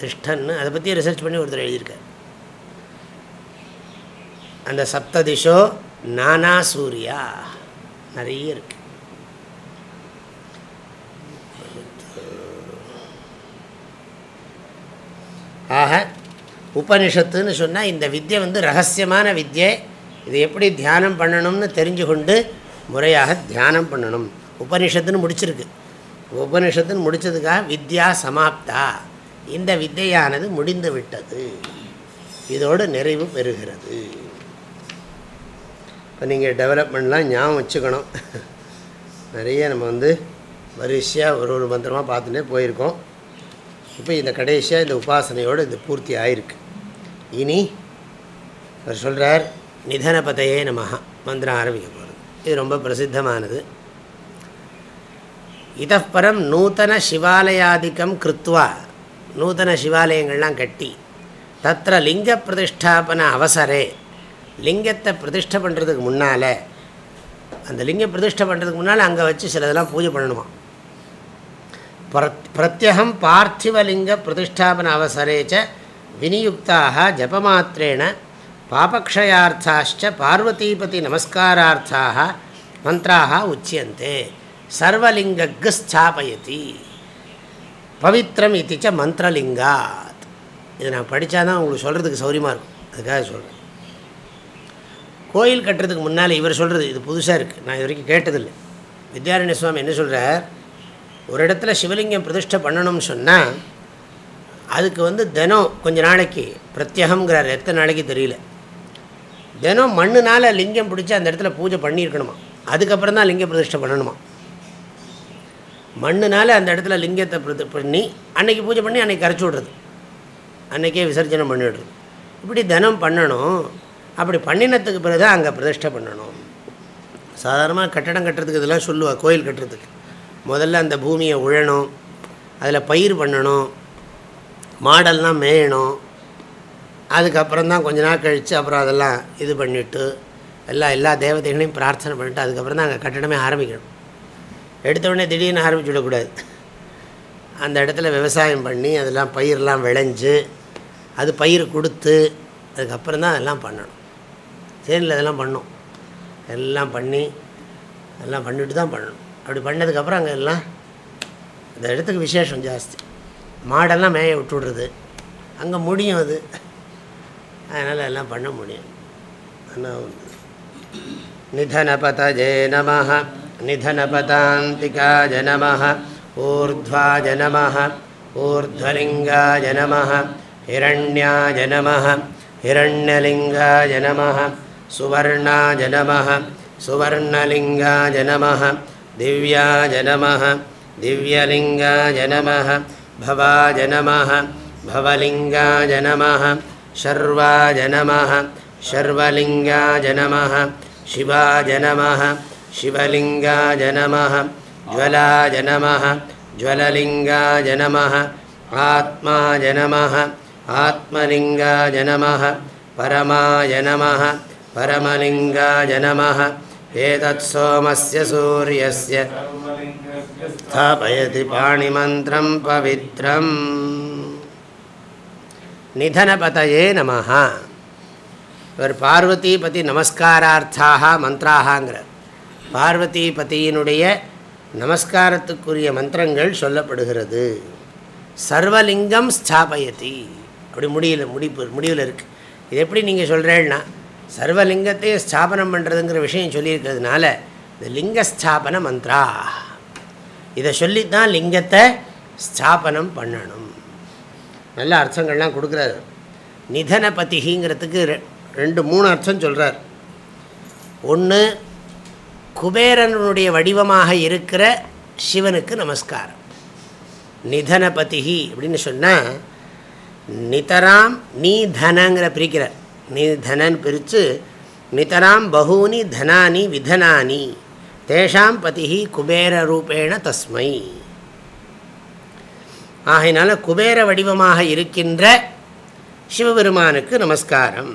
திஷ்டன்னு அதை பற்றி ரிசர்ச் பண்ணி ஒருத்தர் எழுதியிருக்கார். அந்த சப்ததிஷோ நானா சூர்யா. நிறைய இருக்கு. ஆக உபனிஷத்துன்னு சொன்னால் இந்த வித்தியை வந்து ரகசியமான வித்தியை இது எப்படி தியானம் பண்ணணும்னு தெரிஞ்சு கொண்டு முறையாக தியானம் பண்ணணும். உபனிஷத்துன்னு முடிச்சிருக்கு. உபனிஷத்துன்னு முடித்ததுக்காக வித்யா சமாப்தா. இந்த வித்தையானது முடிந்து விட்டது. இதோடு நிறைவு பெறுகிறது. இப்போ நீங்கள் டெவலப்மெண்ட்லாம் ஞாபகம் வச்சுக்கணும். நிறைய நம்ம வந்து வரிசையாக ஒரு ஒரு மந்திரமாக பார்த்துட்டே போயிருக்கோம். இப்போ இந்த கடைசியாக இந்த உபாசனையோடு இது பூர்த்தி ஆயிருக்கு. இனி அவர் சொல்கிறார் நிதனபதையே நமஹா. மந்திரம் ஆரம்பிக்க போகிறது இது ரொம்ப பிரசித்தமானது. இதப்பரம் நூத்தன சிவாலயாதிக்கம் கிருத்வா. நூத்தன சிவாலயங்கள்லாம் கட்டி. தத்திர லிங்க பிரதிஷ்டாபன அவசரே. லிங்கத்தை பிரதிஷ்டை பண்ணுறதுக்கு முன்னால் அந்த லிங்க பிரதிஷ்டை பண்ணுறதுக்கு முன்னால் அங்கே வச்சு சில இதெல்லாம் பூஜை பண்ணணுமா பிரத்யகம் பார்த்திவலிங்க பிரதிஷ்டாபன அவசரேச்ச விநியுக்தாக ஜபமாத்திரேன பாபக்ஷயார்த்தாச்ச பார்வதீபதி நமஸ்காரார்த்தாக மந்திராக உச்சியந்தே. சர்வலிங்கக்கு ஸ்தாபயதி பவித்ரம் இத்திச்ச மந்திரலிங்காத். இது நான் படித்தா தான் உங்களுக்கு சொல்கிறதுக்கு சௌரியமாக இருக்கும். அதுக்காக சொல்கிறேன் கோயில் கட்டுறதுக்கு முன்னால் இவர் சொல்கிறது இது புதுசாக இருக்குது நான் இது வரைக்கும் கேட்டதில்லை. வித்யாரண்ய சுவாமி என்ன சொல்கிறார் ஒரு இடத்துல சிவலிங்கம் பிரதிஷ்டை பண்ணணும்னு சொன்னால் அதுக்கு வந்து தினம் கொஞ்ச நாளைக்கு பிரத்யகங்கிறார் எத்தனை நாளைக்கு தெரியல. தினம் மண்ணுனால் லிங்கம் பிடிச்சி அந்த இடத்துல பூஜை பண்ணியிருக்கணுமா? அதுக்கப்புறம் தான் லிங்க பிரதிஷ்டை பண்ணணுமா? மண்ணுனால் அந்த இடத்துல லிங்கத்தை பிரதி பண்ணி அன்னைக்கு பூஜை பண்ணி அன்றைக்கி கரைச்சி விட்றது. அன்றைக்கே விசர்ஜனம் பண்ணிவிடுறது இப்படி தினம் பண்ணணும். அப்படி பண்ணினத்துக்கு பிறகு தான் அங்கே பிரதிஷ்டை பண்ணணும். சாதாரணமாக கட்டடம் கட்டுறதுக்கு இதெல்லாம் சொல்லுவாள் கோயில் கட்டுறதுக்கு. முதல்ல அந்த பூமியை உழணும் அதில் பயிர் பண்ணணும் மாடல்லாம் மேயணும். அதுக்கப்புறம் தான் கொஞ்ச நாள் கழித்து அப்புறம் அதெல்லாம் இது பண்ணிவிட்டு எல்லாம் எல்லா தேவதைகளையும் பிரார்த்தனை பண்ணிவிட்டு அதுக்கப்புறம் தான் அங்கே கட்டடமே ஆரம்பிக்கணும். எடுத்தோடனே திடீர்னு ஆரம்பிச்சு விடக்கூடாது. அந்த இடத்துல விவசாயம் பண்ணி அதெல்லாம் பயிரெலாம் விளைஞ்சு அது பயிர் கொடுத்து அதுக்கப்புறம் தான் அதெல்லாம் பண்ணணும். சேனில் அதெல்லாம் பண்ணும். எல்லாம் பண்ணி எல்லாம் பண்ணிட்டு தான் பண்ணணும். அப்படி பண்ணதுக்கப்புறம் அங்கே எல்லாம் அந்த இடத்துக்கு விசேஷம் ஜாஸ்தி. மாடெல்லாம் மேய விட்டுடுறது. அங்கே முடியும் அது. அதனால் எல்லாம் பண்ண முடியும். ஆனால் நிதனபதஜே நமஹா. निधनपदान्तिकाजनमः ऊर्ध्वाजनमः ऊर्ध्वलिङ्गाजनमः हिरण्याजनमः हिरण्यलिङ्गाजनमः सुवर्णाजनमः सुवर्णलिङ्गाजनमः दिव्याजनमः दिव्यलिङ्गाजनमः भवाजनमः भवलिङ्गाजनमः शर्वाजनमः शर्वलिङ्गाजनमः शिवाजनमः शिवलिङ्गाय नमः ज्वलाय नमः ज्वललिङ्गाय नमः आत्माय नमः आत्मलिङ्गाय नमः परमाय नमः परमलिङ्गाय नमः एतत्सोमस्य सूर्यस्य स्थापयति पाणिमन्त्रं पवित्रम् நிதனபதையே நமஹ இவர் பார்வதி பதி நமஸ்காரார்த்தாக மந்திராகாங்கிறார் பார்வதி பதியினுடைய நமஸ்காரத்துக்குரிய மந்திரங்கள் சொல்லப்படுகிறது. சர்வலிங்கம் ஸ்தாபயதி. அப்படி முடியல முடிப்பு முடிவில் இருக்குது இது எப்படி நீங்கள் சொல்கிறேன்னா சர்வலிங்கத்தையே ஸ்தாபனம் பண்ணுறதுங்கிற விஷயம் சொல்லியிருக்கிறதுனால இந்த லிங்கஸ்தாபன மந்த்ரா. இதை சொல்லித்தான் லிங்கத்தை ஸ்தாபனம் பண்ணணும். நல்ல அர்த்தங்கள்லாம் கொடுக்குறாரு. நிதனபதிங்கிறதுக்கு ரெண்டு மூணு அர்த்தம் சொல்கிறார் ஒன்று குபேரனுடைய வடிவமாக இருக்கிற சிவனுக்கு நமஸ்காரம். நிதனபதிகி அப்படின்னு சொன்னால் நிதராம் நீ தனங்கிற பிரிக்கிறார். நீ தனன் பிரித்து நிதராம் பகூனி தனானி விதனானி தேஷாம் பதிகி குபேர ரூபேண தஸ்மை. ஆகையினால குபேர வடிவமாக இருக்கின்ற சிவபெருமானுக்கு நமஸ்காரம்.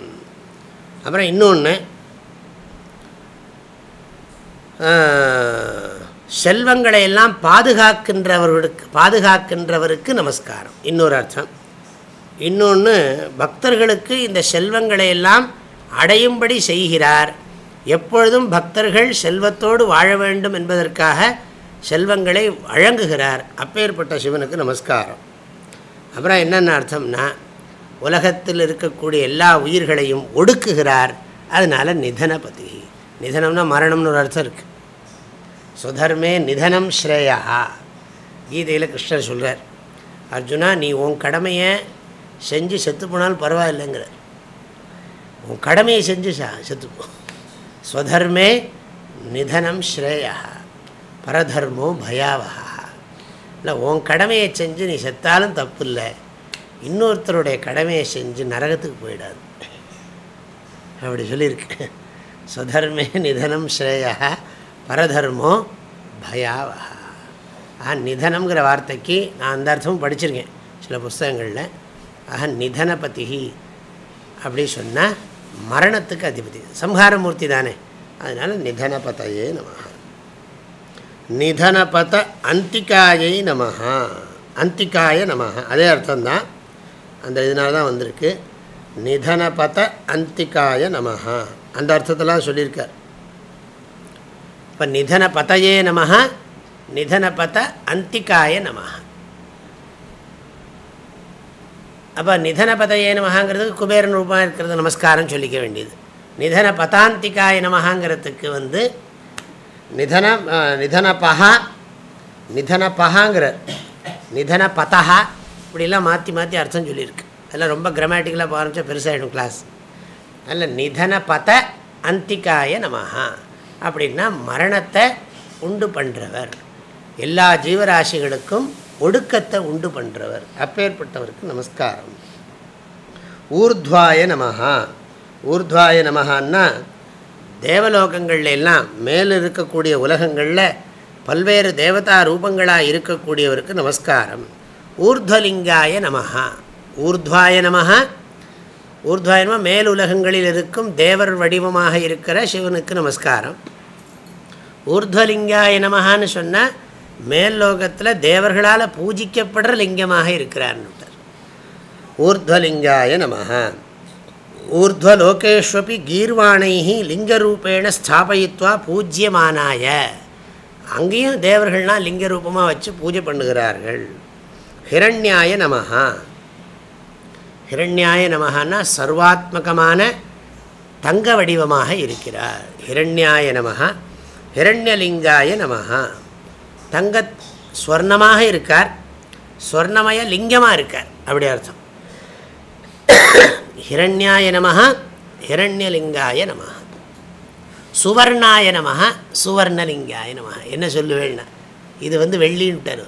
அப்புறம் இன்னொன்று செல்வங்களை எல்லாம் பாதுகாக்கின்றவர்களுக்கு பாதுகாக்கின்றவருக்கு நமஸ்காரம். இன்னொரு அர்த்தம். இன்னொன்று பக்தர்களுக்கு இந்த செல்வங்களை எல்லாம் அடையும்படி செய்கிறார். எப்பொழுதும் பக்தர்கள் செல்வத்தோடு வாழ வேண்டும் என்பதற்காக செல்வங்களை வழங்குகிறார். அப்பேற்பட்ட சிவனுக்கு நமஸ்காரம். அப்புறம் என்னென்ன அர்த்தம்னா உலகத்தில் இருக்கக்கூடிய எல்லா உயிர்களையும் ஒடுக்குகிறார். அதனால் நிதனபதி. நிதனம்னா மரணம்னு ஒரு அர்த்தம் இருக்குது சுதர்மே நிதனம் ஸ்ரேயா. கீதையில் கிருஷ்ணர் சொல்கிறார் அர்ஜுனா நீ உன் கடமையை செஞ்சு செத்து போனாலும் பரவாயில்லைங்கிற உன் கடமையை செஞ்சு சா செத்துப்போ ஸ்வதர்மே நிதனம் ஸ்ரேயா. பரதர்மோ பயாவகா இல்லை உன் கடமையை செஞ்சு நீ செத்தாலும் தப்பு இல்லை இன்னொருத்தருடைய கடமையை செஞ்சு நரகத்துக்கு போயிடாது. அப்படி சொல்லியிருக்கு. சுதர்மே நிதனம் ஸ்ரேயா பரதர்மோ பயாவகா ஆஹா நிதனம்ங்கிற வார்த்தைக்கு நான் அந்த அர்த்தமும் படிச்சிருக்கேன் சில புஸ்தகங்களில். ஆஹா நிதனபதி அப்படி சொன்னால் மரணத்துக்கு அதிபதி சம்ஹாரமூர்த்தி தானே. அதனால் நிதனபதையே நம நிதனபத அந்திகாயை நம அந்திக்காய நம அதே அர்த்தம்தான். அந்த இதனால தான் வந்திருக்கு. நிதனபத அந்திக்காய நமஹா. அந்த அர்த்தத்தெல்லாம் சொல்லியிருக்கார். இப்போ நிதனபதையே நம நிதனபத அந்திகாய நம அப்போ நிதன பதையே நமகாங்கிறதுக்கு குபேரன் ரூபமாக இருக்கிறது நமஸ்காரம் சொல்லிக்க வேண்டியது. நிதன பதாந்திகாய நமகாங்கிறதுக்கு வந்து நிதன நிதனபகா நிதனபகாங்கிறார் நிதன பதா இப்படிலாம் மாற்றி மாற்றி அர்த்தம் சொல்லியிருக்கு. அதெல்லாம் ரொம்ப கிராமட்டிக்கலாக ஆரம்பித்தா பெருசாகிடும் கிளாஸ் நல்ல நிதன பத அந்திகாய நமஹா. அப்படின்னா மரணத்தை உண்டு பண்ணுறவர் எல்லா ஜீவராசிகளுக்கும் ஒடுக்கத்தை உண்டு பண்ணுறவர் அப்பேற்பட்டவருக்கு நமஸ்காரம். ஊர்துவாய நமஹா. ஊர்துவாய நமஹான்னா தேவலோகங்கள்ல எல்லாம் மேல் இருக்கக்கூடிய உலகங்களில் பல்வேறு தேவதா ரூபங்களாக இருக்கக்கூடியவருக்கு நமஸ்காரம். ஊர்துவலிங்காய நமஹா. ஊர்துவாய நமஹா ஊர்துவாயனமாக மேல் உலகங்களில் இருக்கும் தேவர் வடிவமாக இருக்கிற சிவனுக்கு நமஸ்காரம். ஊர்துவலிங்காய நமஹான்னு சொன்னால் மேல் லோகத்தில் தேவர்களால் பூஜிக்கப்படுற லிங்கமாக இருக்கிறார்னு ஊர்துவலிங்காய நம ஊர்துவலோகேஷ்வபி கீர்வாணை லிங்கரூபேண ஸ்தாபயித்வா பூஜ்யமானாய. அங்கேயும் தேவர்கள்னால் லிங்க ரூபமாக வச்சு பூஜை பண்ணுகிறார்கள். ஹிரண்யாய நமஹா. ஹிரண்யாய நமகான்னா சர்வாத்மகமான தங்க வடிவமாக இருக்கிறார். ஹிரண்யாய நமகா ஹிரண்யலிங்காய நமகா தங்க ஸ்வர்ணமாக இருக்கார் ஸ்வர்ணமய லிங்கமாக இருக்கார் அப்படி அர்த்தம். ஹிரண்யாய நமகா ஹிரண்யலிங்காய நமகா சுவர்ணாய நமகா சுவர்ணலிங்காய நமகா என்ன சொல்லுவேன்னா இது வந்து வெள்ளின்ட்டார்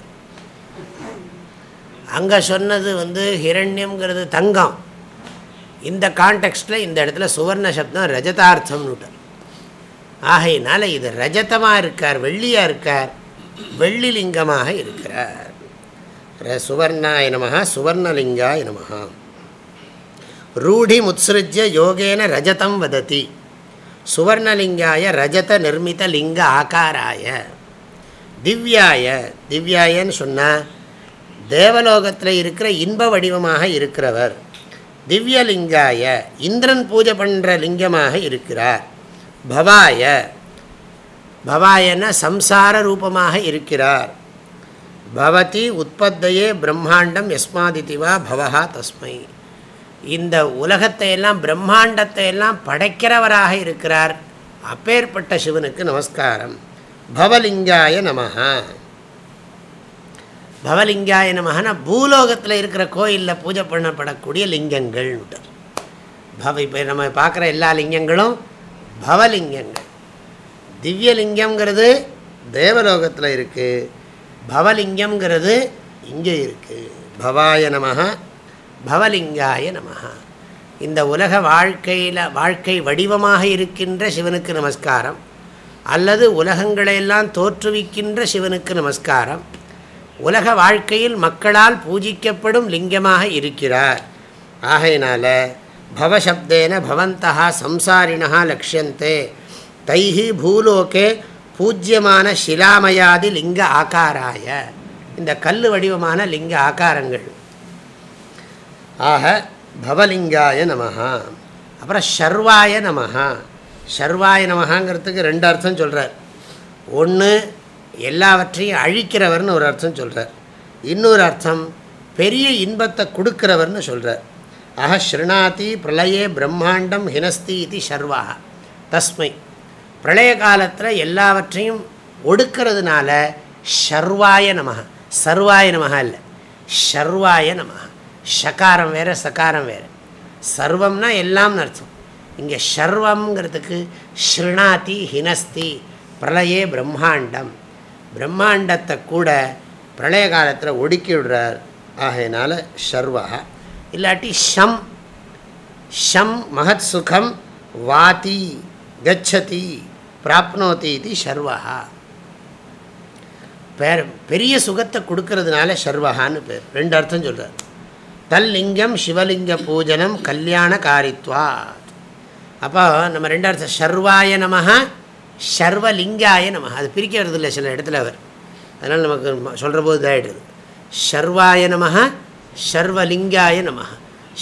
அங்கே சொன்னது வந்து ஹிரண்யம்ங்கிறது தங்கம். இந்த கான்டெக்ஸ்டில் இந்த இடத்துல சுவர்ண சப்தம் ரஜதார்த்தம்னு விட்டார் ஆகையினால இது ரஜதமாக இருக்கார் வெள்ளியாக இருக்கார் வெள்ளி லிங்கமாக இருக்கிறார் சுவர்ணாய நம சுவர்ணலிங்காய நம ரூடி முத்ஸ்ருஜ்ய யோகேன ரஜதம் வததி. சுவர்ணலிங்காய ரஜத நிர்மித லிங்க ஆகாராய. திவ்யாய திவ்யாயன்னு சொன்னால் தேவலோகத்தில் இருக்கிற இன்ப வடிவமாக இருக்கிறவர். திவ்யலிங்காய இந்திரன் பூஜை பண்ணுற லிங்கமாக இருக்கிறார். பவாய பவாயன சம்சார ரூபமாக இருக்கிறார். பவதி உற்பத்தையே பிரம்மாண்டம் எஸ்மாதிதிவா பவஹா தஸ்மை. இந்த உலகத்தை எல்லாம் பிரம்மாண்டத்தை எல்லாம் படைக்கிறவராக இருக்கிறார். அப்பேற்பட்ட சிவனுக்கு நமஸ்காரம். பவலிங்காய நமஹா. பவலிங்காய நமஹனா பூலோகத்தில் இருக்கிற கோயிலில் பூஜை பண்ணப்படக்கூடிய லிங்கங்கள் பவ இப்போ நம்ம பார்க்குற எல்லா லிங்கங்களும் பவலிங்கங்கள். திவ்யலிங்கம்ங்கிறது தேவலோகத்தில் இருக்குது பவலிங்கம்ங்கிறது இங்கே இருக்குது பவாய நமக பவலிங்காய நமக இந்த உலக வாழ்க்கையில் வாழ்க்கை வடிவமாக இருக்கின்ற சிவனுக்கு நமஸ்காரம் அல்லது உலகங்களையெல்லாம் தோற்றுவிக்கின்ற சிவனுக்கு நமஸ்காரம் உலக வாழ்க்கையில் மக்களால் பூஜிக்கப்படும் லிங்கமாக இருக்கிறார். ஆகையினால பவசப்தேன பவந்தா சம்சாரிணா லக்ஷந்தே தைஹி பூலோகே பூஜ்யமான சிலாமயாதி லிங்க ஆகாராய. இந்த கல் வடிவமான லிங்க ஆகாரங்கள். ஆக பவலிங்காய நமஹா. அப்புறம் ஷர்வாய நமஹா. ஷர்வாய நமஹாங்கிறதுக்கு ரெண்டு அர்த்தம் சொல்கிறார் ஒன்று எல்லாவற்றையும் அழிக்கிறவர்னு ஒரு அர்த்தம் சொல்கிறார் இன்னொரு அர்த்தம் பெரிய இன்பத்தை கொடுக்கிறவர்னு சொல்கிறார் அஹ ஸ்ருணாதி பிரளயே பிரம்மாண்டம் ஹினஸ்தி இது சர்வாக தஸ்மை. பிரளய காலத்தில் எல்லாவற்றையும் ஒடுக்கிறதுனால ஷர்வாய நமக சர்வாய நமக இல்லை. ஷர்வாய நமக ஷகாரம் வேறு சகாரம் வேறு. சர்வம்னா எல்லாம்னு அர்த்தம். இங்கே ஷர்வங்கிறதுக்கு ஸ்ருணாதி ஹினஸ்தி பிரளயே பிரம்மாண்டம். பிரம்மாண்டத்தை கூட பிரளய காலத்தில் ஒடுக்கி விடுறார். ஆகையினால ஷர்வா இல்லாட்டி ஷம் ஷம் மகத் சுகம் வாதி கச்சதி பிராப்னோதி இது ஷர்வா பேர் பெரிய சுகத்தை கொடுக்கறதுனால ஷர்வகான்னு பேர். ரெண்டு அர்த்தம் சொல்கிறார் தல்லிங்கம் சிவலிங்க பூஜனம் கல்யாண காரித்வா. அப்போ நம்ம ரெண்டு அர்த்தம் ஷர்வாய நமஹா சர்வலிங்காய நம. அது பிரிக்கிறது இல்லை சில இடத்துல அவர். அதனால் நமக்கு சொல்கிற போது இதாகிடுது சர்வாய நம சர்வலிங்காய நம.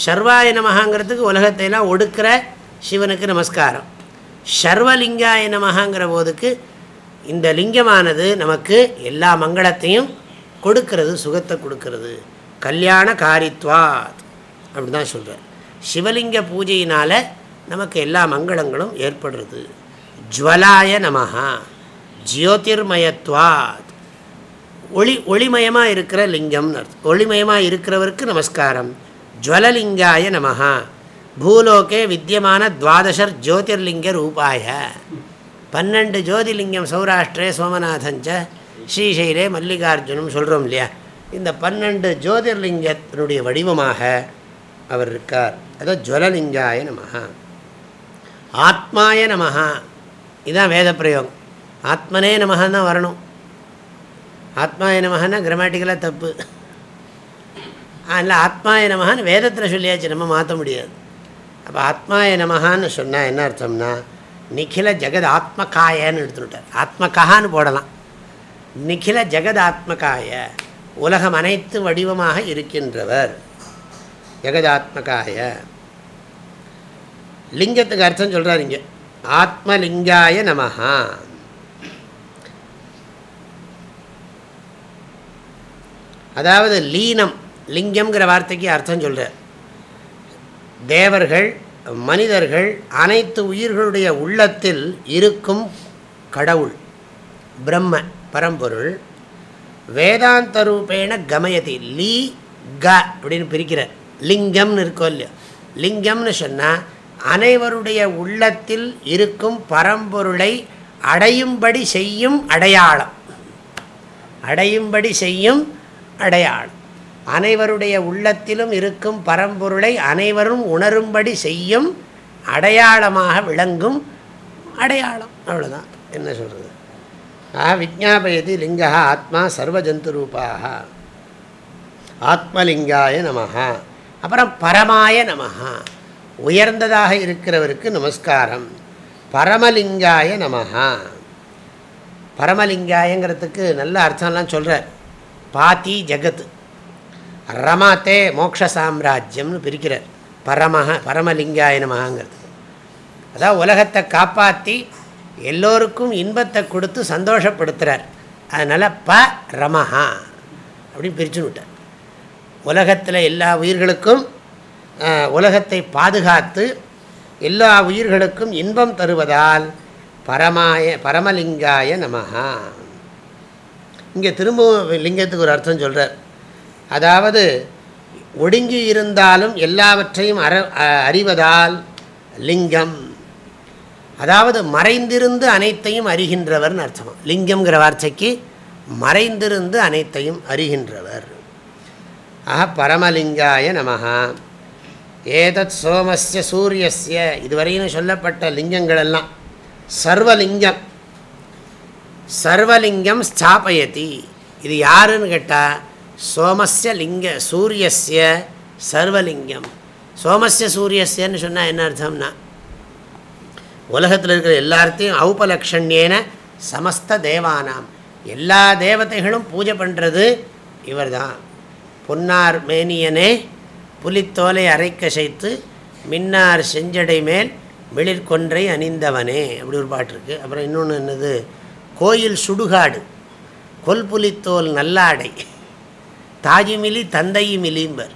சர்வாய நமகாங்கிறதுக்கு உலகத்தையெல்லாம் ஒடுக்கிற சிவனுக்கு நமஸ்காரம். சர்வலிங்காய நமகாங்கிற போதுக்கு இந்த லிங்கமானது நமக்கு எல்லா மங்களத்தையும் கொடுக்கறது சுகத்தை கொடுக்கறது. கல்யாண காரித்வாத் அப்படி தான் சொல்கிறார் சிவலிங்க பூஜையினால் நமக்கு எல்லா மங்களங்களும் ஏற்படுறது. ஜுவலாய நமஹா ஜியோதிர்மயத்வாத். ஒளி ஒளிமயமாக இருக்கிற லிங்கம்னு அர்த்தம். ஒளிமயமாக இருக்கிறவருக்கு நமஸ்காரம். ஜுவலலிங்காய நமஹா பூலோகே வித்தியமான துவாதசர் ஜோதிர்லிங்க ரூபாய. பன்னெண்டு ஜோதிலிங்கம் சௌராஷ்டிரே சோமநாதஞ்ச ஸ்ரீசைலே மல்லிகார்ஜுனம் சொல்கிறோம் இல்லையா? இந்த பன்னெண்டு ஜோதிர்லிங்கத்தினுடைய வடிவமாக அவர் இருக்கார். அதோ ஜுவலலிங்காய நமஹா. ஆத்மாய நமஹா. இதுதான் வேத பிரயோகம் ஆத்மனே நமகன்னு வரணும். ஆத்மாய நமகன்னா கிரமேட்டிக்கலாக தப்பு. இல்லை ஆத்மாய நமகான்னு வேதத்தில் சொல்லியாச்சு நம்ம மாற்ற முடியாது. அப்போ ஆத்மாய நமகான்னு சொன்னால் என்ன அர்த்தம்னா நிகில ஜெகத் ஆத்மகாயன்னு எடுத்துட்டார் ஆத்மகான்னு போடலாம். நிகில ஜெகத் ஆத்மகாய உலகம் அனைத்து வடிவமாக இருக்கின்றவர். ஜெகதாத்மகாய. லிங்கத்துக்கு அர்த்தம் சொல்கிறார் இங்கே. ஆத்மலிங்காய நமஹா. அதாவது லீனம் லிங்கம்ங்கிற வார்த்தைக்கு அர்த்தம் சொல்கிறார் தேவர்கள் மனிதர்கள் அனைத்து உயிர்களுடைய உள்ளத்தில் இருக்கும் கடவுள் பிரம்ம பரம்பொருள் வேதாந்த ரூபேண கமயதி லீ க அப்படின்னு பிரிக்கிறார். லிங்கம்னு இருக்கோ இல்லையோ. லிங்கம்னு சொன்னால் அனைவருடைய உள்ளத்தில் இருக்கும் பரம்பொருளை அடையும்படி செய்யும் அடையாளம். அடையும்படி செய்யும் அடையாளம். அனைவருடைய உள்ளத்திலும் இருக்கும் பரம்பொருளை அனைவரும் உணரும்படி செய்யும் அடையாளமாக விளங்கும் அடையாளம். அவ்வளோதான் என்ன சொல்கிறது ஆ விஜாபயதி லிங்கா ஆத்மா சர்வஜந்து ரூபாக ஆத்மலிங்காய நமஹா. அப்புறம் பரமாய நமஹா. உயர்ந்ததாக இருக்கிறவருக்கு நமஸ்காரம். பரமலிங்காய நமஹா. பரமலிங்காயங்கிறதுக்கு நல்ல அர்த்தம்லாம் சொல்கிறார் பாத்தி ஜகத். ரமாத்தே மோக்ஷ சாம்ராஜ்யம்னு பிரிக்கிறார். பரமஹ பரமலிங்காய நமகாங்கிறது அதான் உலகத்தை காப்பாற்றி எல்லோருக்கும் இன்பத்தை கொடுத்து சந்தோஷப்படுத்துகிறார் அதனால் ப ரமஹா அப்படின்னு பிரிச்சுன்னு விட்டார். உலகத்தில் எல்லா உயிர்களுக்கும் உலகத்தை பாதுகாத்து எல்லா உயிர்களுக்கும் இன்பம் தருவதால் பரமாய பரமலிங்காய நமஹா. இங்கே திரும்பவும் லிங்கத்துக்கு ஒரு அர்த்தம் சொல்கிறார் அதாவது ஒடுங்கி இருந்தாலும் எல்லாவற்றையும் அற அறிவதால் லிங்கம். அதாவது மறைந்திருந்து அனைத்தையும் அறிகின்றவர்னு அர்த்தம். லிங்கம்ங்கிற வார்த்தைக்கு மறைந்திருந்து அனைத்தையும் அறிகின்றவர். ஆஹா பரமலிங்காய நமகா ஏதத் சோமஸ்ய சூரியஸ்ய. இதுவரையும் சொல்லப்பட்ட லிங்கங்கள் எல்லாம் சர்வலிங்கம். சர்வலிங்கம் ஸ்தாபயதி. இது யாருன்னு கேட்டால் சோமஸ்ய லிங்க சூரியஸ்ய சர்வலிங்கம். சோமஸ்ய சூரியஸ்யன்னு சொன்னால் என்ன அர்த்தம்னா உலகத்தில் இருக்கிற எல்லார்த்தையும் ஔபலக்ஷண்யேன சமஸ்த தேவானாம். எல்லா தேவதைகளும் பூஜை பண்ணுறது இவர் தான் பொன்னார் மேனியனே புலித்தோலை அரைக்க சைத்து மின்னார் செஞ்சடை மேல் மிளிர்கொன்றை அணிந்தவனே. அப்படி ஒரு பாட்டு இருக்குது அப்புறம் இன்னொன்று என்னது? கோயில் சுடுகாடு கொல்புலித்தோல் நல்லாடை தாயுமிலி தந்தையுமிலிம்பர்.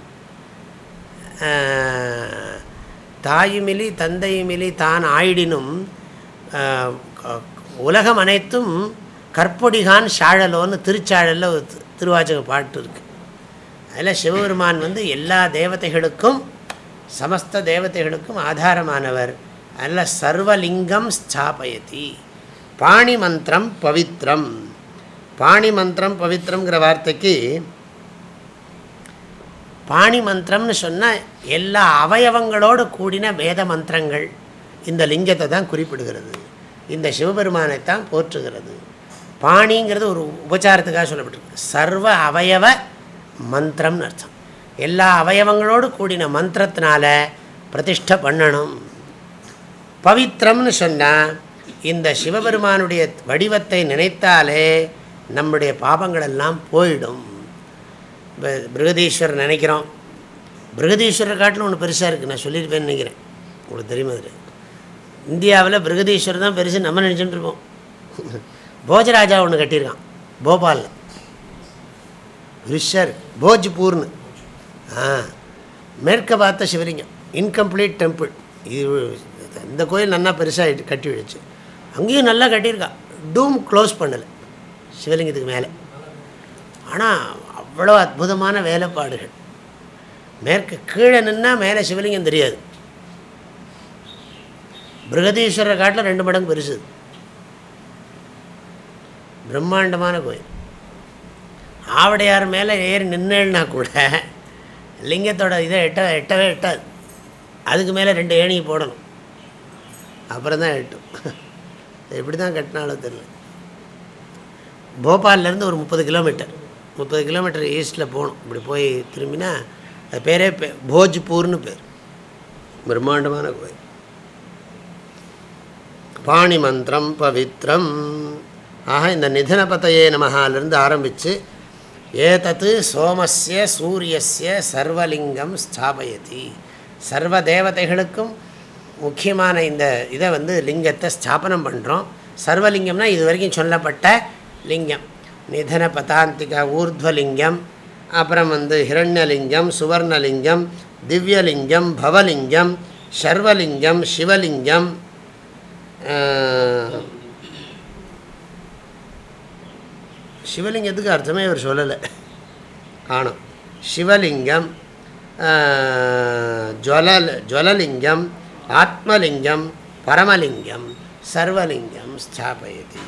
தாயுமிலி தந்தையுமிலி தான் ஆயிடினும் உலகம் அனைத்தும் கற்பொடிகான் சாழலோன்னு திருச்சாழலில் ஒரு திருவாச்சக பாட்டு இருக்குது அதில் சிவபெருமான் வந்து எல்லா தேவதைகளுக்கும் சமஸ்த தேவதைகளுக்கும் ஆதாரமானவர். அதில் சர்வலிங்கம் ஸ்தாபயதி. பாணி மந்திரம் பவித்ரம். பாணி மந்திரம் பவித்திரங்கிற வார்த்தைக்கு பாணி மந்திரம்னு சொன்னால் எல்லா அவயவங்களோடு கூடின வேத மந்திரங்கள். இந்த லிங்கத்தை தான் குறிப்பிடுகிறது. இந்த சிவபெருமானைத்தான் போற்றுகிறது. பாணிங்கிறது ஒரு உபச்சாரத்துக்காக சொல்லப்பட்டிருக்கு. சர்வ அவயவ மந்திரம்னு அர்த்தம். எல்லா அவயவங்களோடு கூடின மந்திரத்தினால பிரதிஷ்டை பண்ணணும். பவித்திரம்னு சொன்னால் இந்த சிவபெருமானுடைய வடிவத்தை நினைத்தாலே நம்முடைய பாபங்களெல்லாம் போயிடும். இப்போ பிருகதீஸ்வரர் நினைக்கிறோம். பிருகதீஸ்வரர் காட்டிலும் ஒன்று பெருசாக இருக்குது நான் சொல்லியிருப்பேன்னு நினைக்கிறேன். உங்களுக்கு தெரியுமா அது? இந்தியாவில் பிருகதீஸ்வரர் தான் பெருசு நம்ம நினச்சிட்டு இருப்போம். போஜராஜா ஒன்று கட்டியிருக்கான். போபாலில். ரிஷர் போஜ்பூர்னு. ஆ மேற்க பார்த்த சிவலிங்கம் இன்கம்ப்ளீட் டெம்பிள் இது இந்த கோயில் நல்லா பெருசாக கட்டி விடுச்சு அங்கேயும் நல்லா கட்டியிருக்கா. டூம் க்ளோஸ் பண்ணலை சிவலிங்கத்துக்கு மேலே. ஆனால் அவ்வளோ அற்புதமான வேலைப்பாடுகள். மேற்கு கீழே நின்னால் மேலே சிவலிங்கம் தெரியாது. பிருகதீஸ்வரர் காட்டில் ரெண்டு மடங்கு பெருசு. பிரம்மாண்டமான கோயில். ஆவடையார் மேலே ஏறி நின்னேன்னா கூட லிங்கத்தோட இதை எட்ட எட்டவே எட்டாது. அதுக்கு மேலே ரெண்டு ஏணியை போடணும். அப்புறம் தான் எட்டும். எப்படி தான் கட்டினாலும் தெரியல. போபால்லேருந்து ஒரு முப்பது கிலோமீட்டர். முப்பது கிலோமீட்டர் ஈஸ்டில் போகணும். இப்படி போய் திரும்பினா அது பேரே பே போஜ்பூர்னு பேர். பிரம்மாண்டமான கோயில். பாணி மந்திரம் பவித்ரம். ஆக இந்த நிதன நிதனபதையே நமஹாலிருந்து ஆரம்பித்து ஏதத்து சோமஸ்ய சூரியஸ்ய சர்வலிங்கம் ஸ்தாபயதி சர்வ தேவதைகளுக்கும் முக்கியமான இந்த இதை வந்து லிங்கத்தை ஸ்தாபனம் பண்ணுறோம் சர்வலிங்கம்னா இது வரைக்கும் சொல்லப்பட்ட லிங்கம். நிதன பதாந்திக ஊர்துவலிங்கம் அப்புறம் வந்து ஹிரண்யலிங்கம் சுவர்ணலிங்கம் திவ்யலிங்கம் பவலிங்கம் சர்வலிங்கம் சிவலிங்கம் சிவலிங்கத்துக்கு அர்த்தமே அவர் சொல்லலை. காணும். சிவலிங்கம் ஜுவல ஜுவலலிங்கம் ஆத்மலிங்கம் பரமலிங்கம் சர்வலிங்கம் ஸ்தாபயதி.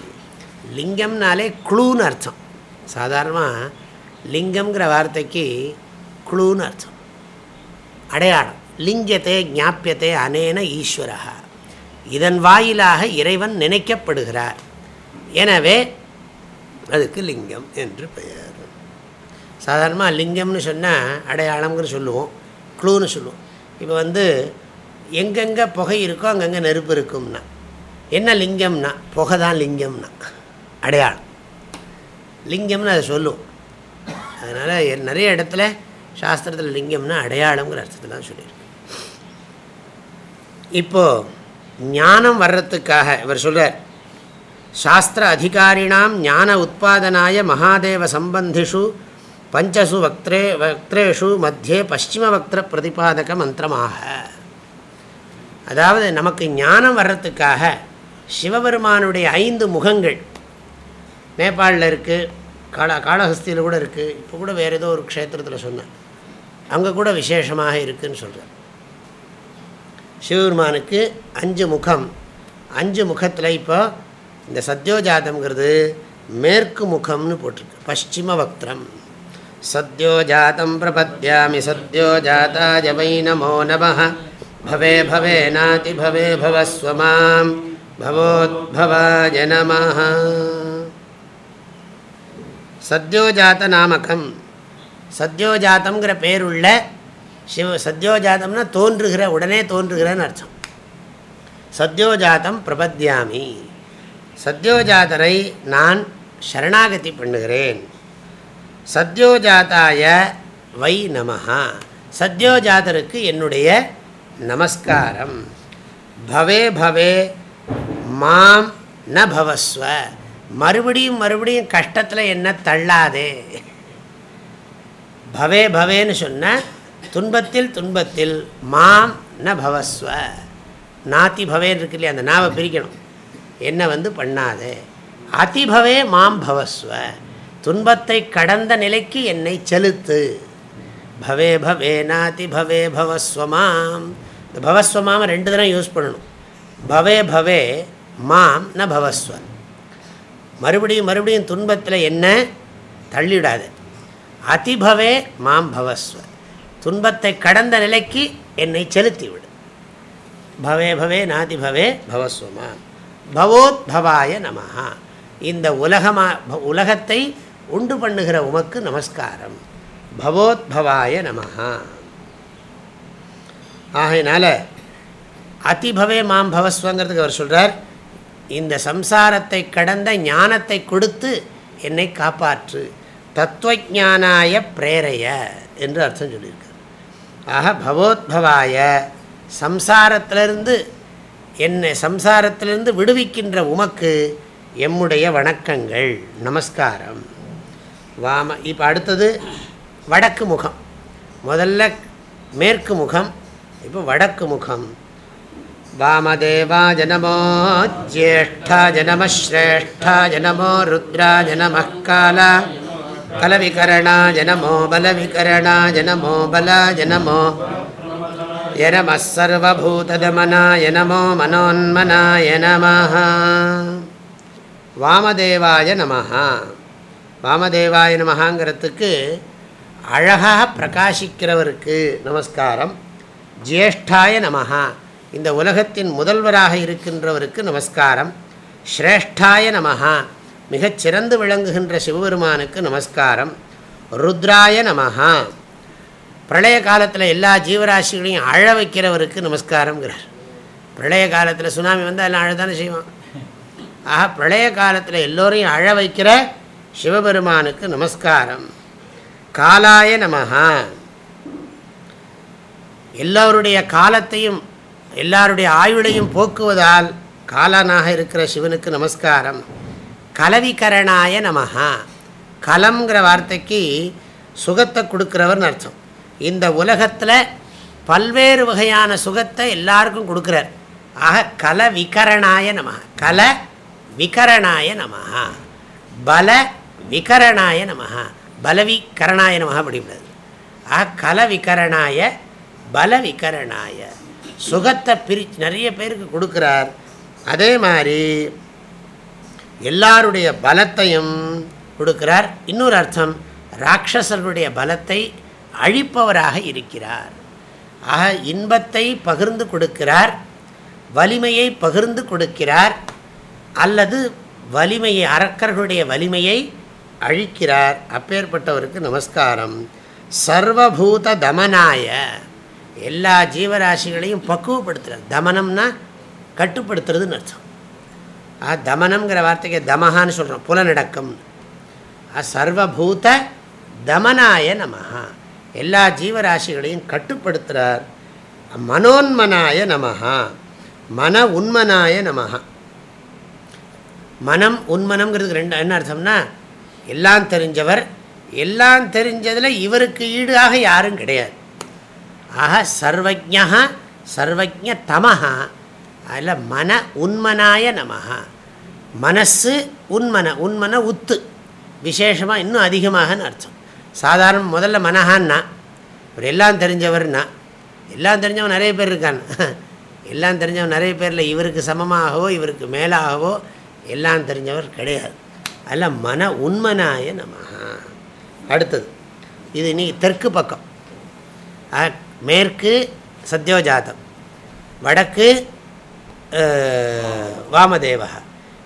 லிங்கம்னாலே குழுன்னு அர்த்தம். சாதாரணமாக லிங்கம்ங்கிற வார்த்தைக்கு குழுன்னு அர்த்தம். அடையாளம். லிங்கத்தை ஞாப்பியத்தை அனேன ஈஸ்வரகா இதன் வாயிலாக இறைவன் நினைக்கப்படுகிறார். எனவே அதுக்கு லிங்கம் என்று பெயர். சாதாரணமாக லிங்கம்னு சொன்னால் அடையாளம்ங்கிற சொல்லுவோம் க்ளூன்னு சொல்லுவோம். இப்போ வந்து எங்கெங்கே புகை இருக்கோ அங்கங்கே நெருப்பு இருக்கும்னா என்ன லிங்கம்னா புகை தான் லிங்கம்னா அடையாளம். லிங்கம்னு அதை சொல்லுவோம் அதனால் நிறைய இடத்துல சாஸ்திரத்தில் லிங்கம்னா அடையாளங்கிற அர்த்தத்தில் சொல்லியிருக்கு. இப்போது ஞானம் வர்றதுக்காக இவர் சொல்கிறார் சாஸ்திர அதிகாரிணாம் ஞான உற்பத்தனாய மகாதேவ சம்பந்திஷு பஞ்சசு வக்திரே வக்திரேஷு மத்தியே பশ্চিம வக்திர பிரதிபாதக மந்திரமாக அதாவது நமக்கு ஞானம் வர்றதுக்காக சிவபெருமானுடைய ஐந்து முகங்கள் நேபாளில் இருக்குது கால காளஹஸ்தியில் கூட இருக்குது இப்போ கூட வேறு ஏதோ ஒரு க்ஷேத்திரத்தில் சொன்னேன். அங்கே கூட விசேஷமாக இருக்குதுன்னு சொல்கிறேன் சிவபெருமானுக்கு அஞ்சு முகம். அஞ்சு முகத்தில் இப்போ இந்த சத்யோஜாதம்ங்கிறது மேற்கு முகம்னு போட்டிருக்கு பশ্চিம வக்திரம் சத்யோஜாத்தம் பிரபத்யாமி சத்யோஜாத்தாய வை நமோ நம பவே பவே நாதி பவே பவஸ்வமாம். பவோத்பவாய நம சத்யோஜாத்த நாமகம். சத்யோஜாத்தங்கிற பேருள்ள சிவ சத்யோஜாத்தம்னா தோன்றுகிற உடனே தோன்றுகிறன்னு அர்த்தம். சத்யோஜாத்தம் பிரபத்யாமி. சத்யோஜாதரை நான் சரணாகதி பண்ணுகிறேன். சத்யோஜாதாய வை நமஹா. சத்யோஜாதருக்கு என்னுடைய நமஸ்காரம். பவே பவே மாம் ந பவஸ்வ. மறுபடியும் மறுபடியும் கஷ்டத்தில் என்ன தள்ளாதே. பவே பவேன்னு சொன்ன துன்பத்தில் துன்பத்தில் மாம் ந பவஸ்வ. நாத்தி பவேன்னு இருக்கு இல்லையா அந்த நாவை பிரிக்கணும். என்னை வந்து பண்ணாதே? அதிபவே மாம் பவஸ்வ. துன்பத்தை கடந்த நிலைக்கு என்னை செலுத்து. பவே பவே நாதி பவே பவஸ்வமாம் இந்த பவஸ்வமாம் ரெண்டு தரம் யூஸ் பண்ணணும். பவே பவே மாம் ந பவஸ்வ. மறுபடியும் மறுபடியும் துன்பத்தில் என்ன? தள்ளிவிடாது. அதிபவே மாம் பவஸ்வ. துன்பத்தை கடந்த நிலைக்கு என்னை செலுத்திவிடு. பவே பவே நாதி பவே பவஸ்வமாம் பவோத்பவாய நமஹா இந்த உலகமா உலகத்தை உண்டு பண்ணுகிற உமக்கு நமஸ்காரம். பவோத்பவாய நமஹா ஆகையினால அதிபவே மாம் பவஸ்வங்கிறதுக்கு அவர் சொல்கிறார் இந்த சம்சாரத்தை கடந்த ஞானத்தை கொடுத்து என்னை காப்பாற்று. தத்துவஜானாய பிரேரைய என்று அர்த்தம் சொல்லியிருக்கார். ஆக பவோத்பவாய சம்சாரத்திலிருந்து என்னை சம்சாரத்திலிருந்து விடுவிக்கின்ற உமக்கு எம்முடைய வணக்கங்கள். நமஸ்காரம். வாம இப்போ அடுத்தது வடக்கு முகம். முதல்ல மேற்கு முகம் இப்போ வடக்கு முகம். வாமதேவா ஜனமோ ஜேஷ்டா ஜனமஸ்ரேஷ்டா ஜனமோ ருத்ரா ஜனமக்கால கலவிகரணா ஜனமோ பலவிகரணா ஜனமோ பல ஜனமோ बलाय नमो य नमः सर्वभूतदमनाय नमो मनोन्मनाय नमः வாமதேவாய நமஹா வாமதேவாய நமஹாங்கிறதுக்கு அழகாக பிரகாசிக்கிறவருக்கு நமஸ்காரம் ஜேஷ்டாய நமஹா இந்த உலகத்தின் முதல்வராக இருக்கின்றவருக்கு நமஸ்காரம் ஸ்ரேஷ்டாய நமஹா மிகச் சிறந்து விளங்குகின்ற சிவபெருமானுக்கு நமஸ்காரம் ருத்ராய நமஹா பிரளய காலத்தில் எல்லா ஜீவராசிகளையும் அழ வைக்கிறவருக்கு நமஸ்காரங்கிறார் பிரளய காலத்தில் சுனாமி வந்து எல்லாம் அழதானே செய்வான். ஆக பிரளய காலத்தில் எல்லோரையும் அழ வைக்கிற சிவபெருமானுக்கு நமஸ்காரம். காலாய நமஹா. எல்லோருடைய காலத்தையும் எல்லாருடைய ஆயுளையும் போக்குவதால் காலனாக இருக்கிற சிவனுக்கு நமஸ்காரம். கலவிகரணாய நமஹா. கலம்ங்கிற வார்த்தைக்கு சுகத்தை கொடுக்குறவர்னு அர்த்தம். இந்த உலகத்தில் பல்வேறு வகையான சுகத்தை எல்லாருக்கும் கொடுக்குறார். ஆக கல விகரணாய நம கல விகரணாய நமஹா. பல விகரணாய நமஹா. பலவிகரணாய நம அப்படிப்படாது ஆக கல விகரணாய பல விகரணாய. சுகத்தை பிரி நிறைய பேருக்கு கொடுக்குறார். அதே மாதிரி எல்லாருடைய பலத்தையும் கொடுக்குறார். இன்னொரு அர்த்தம் ராட்சசர்களுடைய பலத்தை அழிப்பவராக இருக்கிறார். ஆக இன்பத்தை பகிர்ந்து கொடுக்கிறார் வலிமையை பகிர்ந்து கொடுக்கிறார் அல்லது வலிமையை அரக்கர்களுடைய வலிமையை அழிக்கிறார். அப்பேற்பட்டவருக்கு நமஸ்காரம். சர்வபூத தமனாய. எல்லா ஜீவராசிகளையும் பக்குவப்படுத்துகிறார் தமனம்னா கட்டுப்படுத்துறதுன்னு அர்த்தம். ஆ தமனம்ங்கிற வார்த்தைக்கு தமஹான்னு சொல்கிறோம் புலநடக்கம் சர்வபூத தமனாய நமஹா. எல்லா ஜீவராசிகளையும் கட்டுப்படுத்துகிறார் மனோன்மனாய நமஹா. மன உண்மனாய நமஹா. மனம் உண்மனம்ங்கிறதுக்கு ரெண்டு என்ன அர்த்தம்னா எல்லாம் தெரிஞ்சவர் எல்லாம் தெரிஞ்சதில் இவருக்கு ஈடாக யாரும் கிடையாது. ஆக சர்வஜா சர்வஜ தமஹா. அதில் மன உண்மனாய நமஹா. மனசு உண்மன உண்மன உத்து. விசேஷமாக இன்னும் அதிகமாகன்னு அர்த்தம். சாதாரண முதல்ல மனஹான்னா இவர் எல்லாம் தெரிஞ்சவர்னா எல்லாம் தெரிஞ்சவன் நிறைய பேர் இருக்கான். எல்லாம் தெரிஞ்சவன் நிறைய பேரில் இவருக்கு சமமாகவோ இவருக்கு மேலாகவோ எல்லாம் தெரிஞ்சவர் கிடையாது. அதில் மன உண்மனாய நமஹா. அடுத்தது இது நீ தெற்கு பக்கம். மேற்கு சத்யோஜாதம். வடக்கு வாமதேவா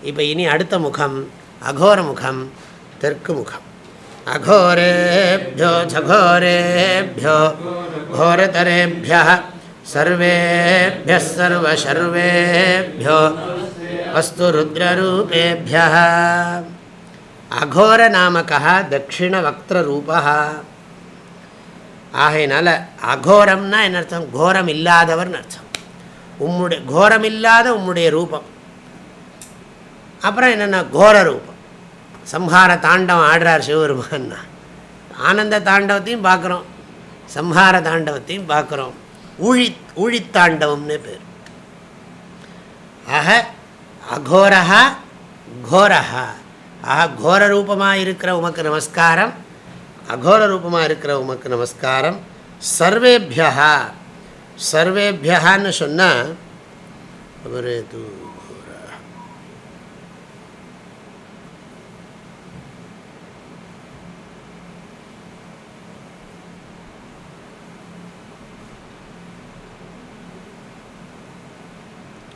இப்போ இனி அடுத்த முகம் அகோர முகம் தெற்கு முகம். அகோரேபியோ சகோரேபியோ घोरतरेभ्य सर्वेभ्यः सर्वशर्वेभ्यो अस्तु रुद्ररूपेभ्यः அகோரநாமகா தட்சிணவக்திரூபா ஆகையினால அகோரம்னா என்ன அர்த்தம் கோரம் இல்லாதவர்னு அர்த்தம் உம்முடைய கோரம் இல்லாத உம்முடைய ரூபம் அப்புறம் என்னென்னா கோர ரூபம் சம்ஹார தாண்டவம் ஆடுறார் சிவபெருமான்னா ஆனந்த தாண்டவத்தையும் பார்க்குறோம். சம்ஹார தாண்டவத்தையும் பார்க்குறோம். ஊழி ஊழித்தாண்டவம்னு பேர். ஆக அகோரஹா கோரஹா. ஆக கோர ரூபமாக இருக்கிற உமக்கு நமஸ்காரம் அகோர ரூபமாக இருக்கிற உமக்கு நமஸ்காரம் சர்வேபியா சர்வேபியான்னு சொன்னால் ஒரு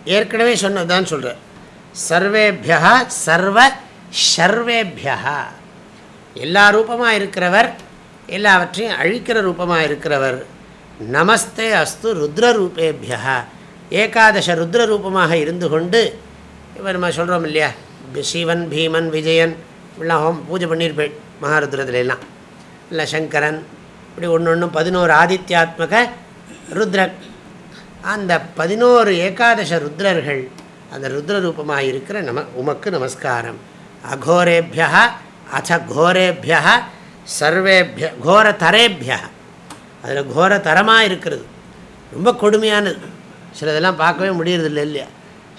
ஏற்கனவே சொன்னதான் சொல்கிற சர்வேபியா சர்வ ஷர்வேபியா எல்லா ரூபமாக இருக்கிறவர் எல்லாவற்றையும் அழிக்கிற ரூபமாக இருக்கிறவர். நமஸ்தே அஸ்து ருத்ரரூபேபியா ஏகாதச ருத்ர ரூபமாக இருந்து கொண்டு இப்போ நம்ம சொல்கிறோம் இல்லையா? சிவன் பீமன் விஜயன் இப்படிலாம் ஹோம் பூஜை பண்ணியிருப்பேன் மகாருத்ரத்துல எல்லாம் இல்லை சங்கரன் இப்படி ஒன்று ஒன்றும் பதினோரு ஆதித்யாத்மக ருத்ர அந்த பதினோரு ஏகாதச ருத்ரர்கள் அந்த ருத்ரரூபமாக இருக்கிற நம உமக்கு நமஸ்காரம். அகோரேபியா அச்ச கோரேபியா சர்வேபிய கோரதரேபியா. அதில் கோரதரமாக இருக்கிறது ரொம்ப கொடுமையானது. சிலதெல்லாம் பார்க்கவே முடியறதில்லை இல்லையா?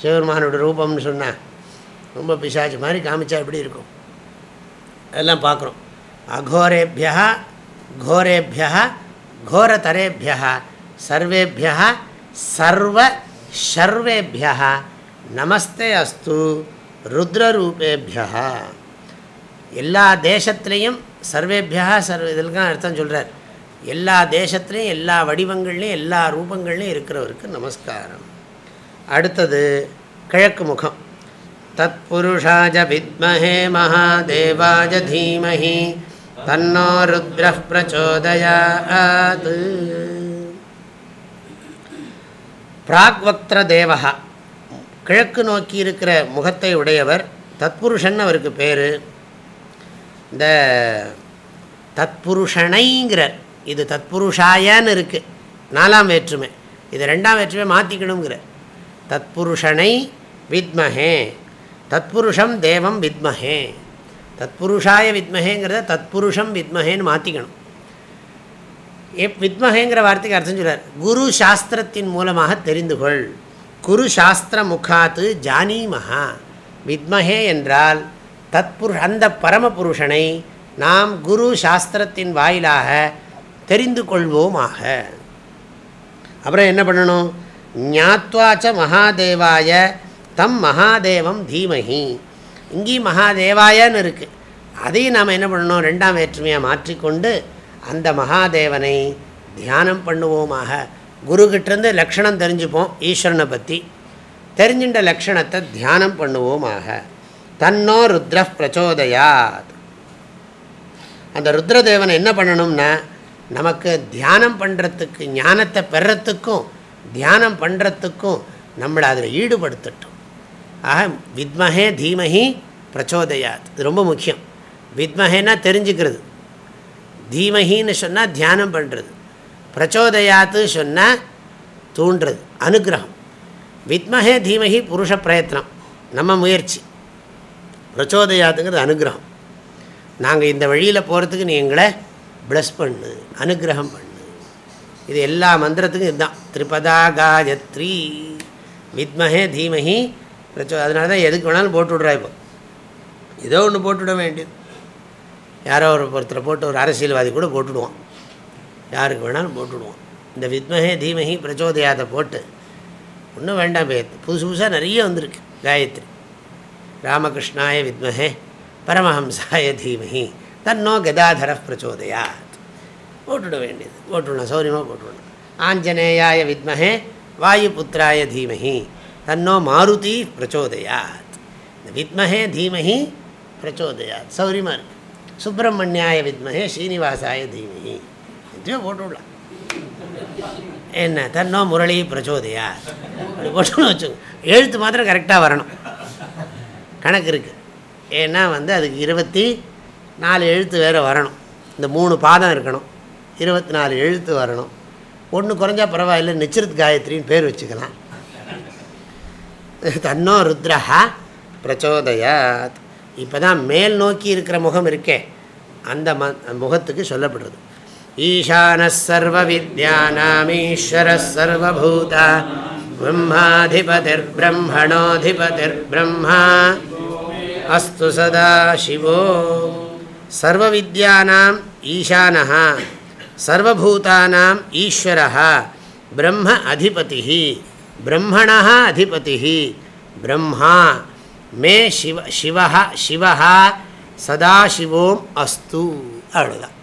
சிவபெருமானோட ரூபம்னு சொன்னால் ரொம்ப பிசாச்சு மாதிரி காமிச்சா எப்படி இருக்கும்? அதெல்லாம் பார்க்குறோம். அகோரேபியா கோரேபியா கோரதரேபியா சர்வேபியா சர்வ ஷர்வேபியா நமஸ்தே அஸ்து. ருத்ரரூபேபியா எல்லா தேசத்துலேயும் சர்வேபியா சர்வ இதெல்லாம் அர்த்தம் சொல்கிறார் எல்லா தேசத்துலேயும் எல்லா வடிவங்கள்லேயும் எல்லா ரூபங்கள்லேயும் இருக்கிறவருக்கு நமஸ்காரம். அடுத்தது கிழக்கு முகம். தத்புருஷாஜ வித்மஹே மகாதேவாஜ தீமஹி. தன்னோ ருத்ர பிரச்சோதயாத். பிராக்வக்திர தேவகா கிழக்கு நோக்கி இருக்கிற முகத்தை உடையவர் தத்புருஷன் அவருக்கு பேர். இந்த தத்புருஷனைங்கிறார் இது தத்புருஷாயன்னு இருக்குது நாலாம் வேற்றுமை. இது ரெண்டாம் வேற்றுமை மாற்றிக்கணுங்கிற தத்புருஷனை வித்மஹே. தத்புருஷம் தேவம் வித்மஹே. தத்புருஷாய வித்மஹேங்கிறத தத்புருஷம் வித்மஹேன்னு மாற்றிக்கணும் எப் வித்மஹேங்கிற வார்த்தைக்கு அர்த்தம் சொல்கிறார் குரு சாஸ்திரத்தின் மூலமாக தெரிந்து கொள் குரு சாஸ்திர முகாத்து ஜானீமஹா. வித்மஹே என்றால் தத்புரு அந்த பரமபுருஷனை நாம் குரு சாஸ்திரத்தின் வாயிலாக தெரிந்து கொள்வோமாக அப்புறம் என்ன பண்ணணும்? ஞாத்வாச்ச மகாதேவாய தம் மகாதேவம் தீமஹி. இங்கேயும் மகாதேவாயன்னு இருக்குது அதையும் நாம் என்ன பண்ணணும்? ரெண்டாம் வேற்றுமையாக மாற்றிக்கொண்டு அந்த மகாதேவனை தியானம் பண்ணுவோமாக. குருக்கிட்டேருந்து லக்ஷணம் தெரிஞ்சுப்போம் ஈஸ்வரனை பற்றி தெரிஞ்சின்ற லக்ஷணத்தை தியானம் பண்ணுவோமாக. தன்னோ ருத்ர பிரச்சோதயாத். அந்த ருத்ரதேவனை என்ன பண்ணணும்னா நமக்கு தியானம் பண்ணுறதுக்கு ஞானத்தை பெறத்துக்கும் தியானம் பண்ணுறத்துக்கும் நம்மளை அதில் ஈடுபடுத்தட்டும். ஆக வித்மஹே தீமஹி பிரச்சோதயாத். இது ரொம்ப முக்கியம். வித்மஹேன்னா தெரிஞ்சுக்கிறது. தீமகின்னு சொன்னால் தியானம் பண்ணுறது பிரச்சோதயாத்து சொன்னால் தூண்டுறது அனுகிரகம். வித்மஹே தீமகி புருஷ பிரயத்னம். நம்ம முயற்சி. பிரச்சோதயாத்துங்கிறது அனுகிரகம். நாங்கள் இந்த வழியில் போகிறதுக்கு நீ எங்களை ப்ளஸ் பண்ணு. அனுகிரகம் பண்ணு. இது எல்லா மந்திரத்துக்கும் இதுதான். திரிபதா காயத்ரி. வித்மஹே தீமஹி பிரச்சோ அதனால தான் எதுக்கு வேணாலும் போட்டு விட்றா இப்போ. ஏதோ ஒன்று போட்டுவிட வேண்டியது. யாரோ ஒரு ஒருத்தரை போட்டு ஒரு அரசியல்வாதி கூட போட்டுடுவோம் யாருக்கு வேணாலும் போட்டுவிடுவோம் இந்த வித்மஹே தீமஹி பிரச்சோதயாதை போட்டு. ஒன்றும் வேண்டாம் புதுசு புதுசாக நிறைய வந்திருக்கு காயத்ரி. ராமகிருஷ்ணாய வித்மஹே பரமஹம்சாய தீமஹி தன்னோ கதாதர பிரச்சோதயாத். போட்டுட வேண்டியது. போட்டுடணும் சௌரியமாக போட்டுவிடணும் ஆஞ்சநேயாய வித்மஹே வாயுபுத்திராய தீமஹி தன்னோ மாருதி பிரச்சோதயாத். இந்த வித்மஹே தீமஹி பிரச்சோதயாத். சௌரியமாக இருக்குது சுப்பிரமணியாய வித்மகே ஸ்ரீனிவாசாய தீமகி எதுவே போட்டுவிடலாம். என்ன தன்னோ முரளி பிரச்சோதையா? அப்படி போட்டோன்னு எழுத்து மாத்திரம் கரெக்டாக வரணும். கணக்கு இருக்குது ஏன்னா வந்து அதுக்கு இருபத்தி நாலு எழுத்து வேறு வரணும். இந்த மூணு பாதம் இருக்கணும். இருபத்தி நாலு எழுத்து வரணும். ஒன்று குறைஞ்சா பரவாயில்ல நிச்சரத் காயத்ரின்னு பேர் வச்சுக்கலாம். தன்னோ ருத்ரஹா பிரச்சோதயாத். இப்போ தான் மேல் நோக்கி இருக்கிற முகம் இருக்கே அந்த முகத்துக்கு சொல்லப்படுறது ஈசான சர்வ வித்யானாமீஸ்வர சர்வபூதா பிரம்மாதிபதிர் பிரம்மணோதிபதிர் பிரம்மா அஸ்து சதா சிவோ சர்வ வித்யானாம் ஈசானஹா சர்வபூதானாம் ஈஸ்வரஹா பிரம்ம அதிபதி பிரம்மணா அதிபதி பிரம்மா மே சிவ சிவஹா சிவஹா சதாசிவோம் அஸ்து அவ்வளோதான்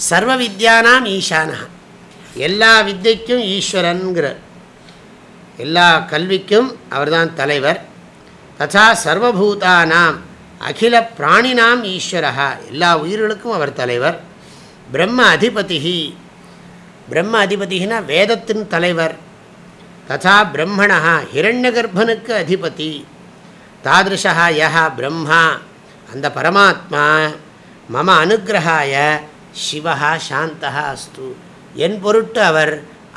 சர்வ வித்யானாம் ஈசானா எல்லா வித்தைக்கும் ஈஸ்வரன்கிறார் எல்லா கல்விக்கும் அவர்தான் தலைவர் ததா சர்வபூதானாம் அகில பிராணினாம் ஈஸ்வரா எல்லா உயிர்களுக்கும் அவர் தலைவர் பிரம்ம அதிபதிகி பிரம்ம அதிபதிகினா வேதத்தின் தலைவர் ததா பிரம்மணா ஹிரண்யகர்ப்பனுக்கு அதிபதி. தாதிருஷா யா பிரம்மா. அந்த பரமாத்மா மம அனுகிரகாய சிவா சாந்தா அஸ்து. என் பொருட்டு அவர்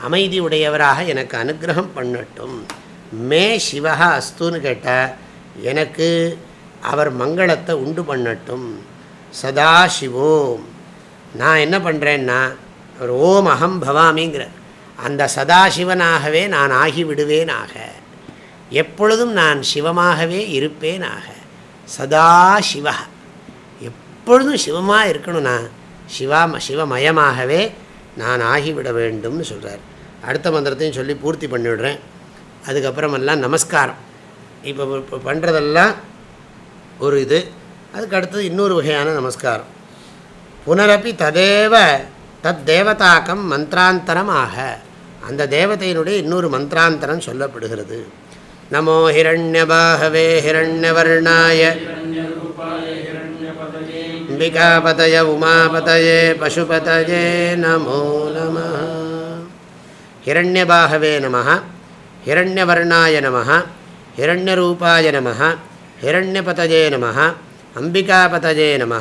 அமைதி உடையவராக எனக்கு அனுகிரகம் பண்ணட்டும். மே சிவா அஸ்துன்னு கேட்டால் எனக்கு அவர் மங்களத்தை உண்டு பண்ணட்டும். சதா சிவோம் நான் என்ன பண்ணுறேன்னா அவர் ஓம் அகம் பவாமிங்கிற அந்த சதாசிவனாகவே நான் ஆகிவிடுவேனாக. எப்பொழுதும் நான் சிவமாகவே இருப்பேனாக. சதா சிவ எப்பொழுதும் சிவமாக இருக்கணும்னா சிவா சிவமயமாகவே நான் ஆகிவிட வேண்டும்னு சொல்கிறார் அடுத்த மந்திரத்தையும் சொல்லி பூர்த்தி பண்ணிவிடுறேன். அதுக்கப்புறமெல்லாம் நமஸ்காரம். இப்போ இப்போ பண்ணுறதெல்லாம் ஒரு இது. அதுக்கு அடுத்தது இன்னொரு வகையான நமஸ்காரம். புனரப்பி ததேவ தத் தேவதாக்கம் மந்திராந்தரமாக. அந்த தேவதையினுடைய இன்னொரு மந்திராந்தரம் சொல்லப்படுகிறது. நமோ ஹிரண்யபாகவே ஹிரண்யவர்ணாய அம்பிகாபதய உமாபதயே பசுபதயே நமோ நம ஹிரண்யபாகவே நம ஹிரண்யவர்ணாய நம ஹிரண்யரூபாய நம ஹிரண்யபதயே நம அம்பிகாபதயே நம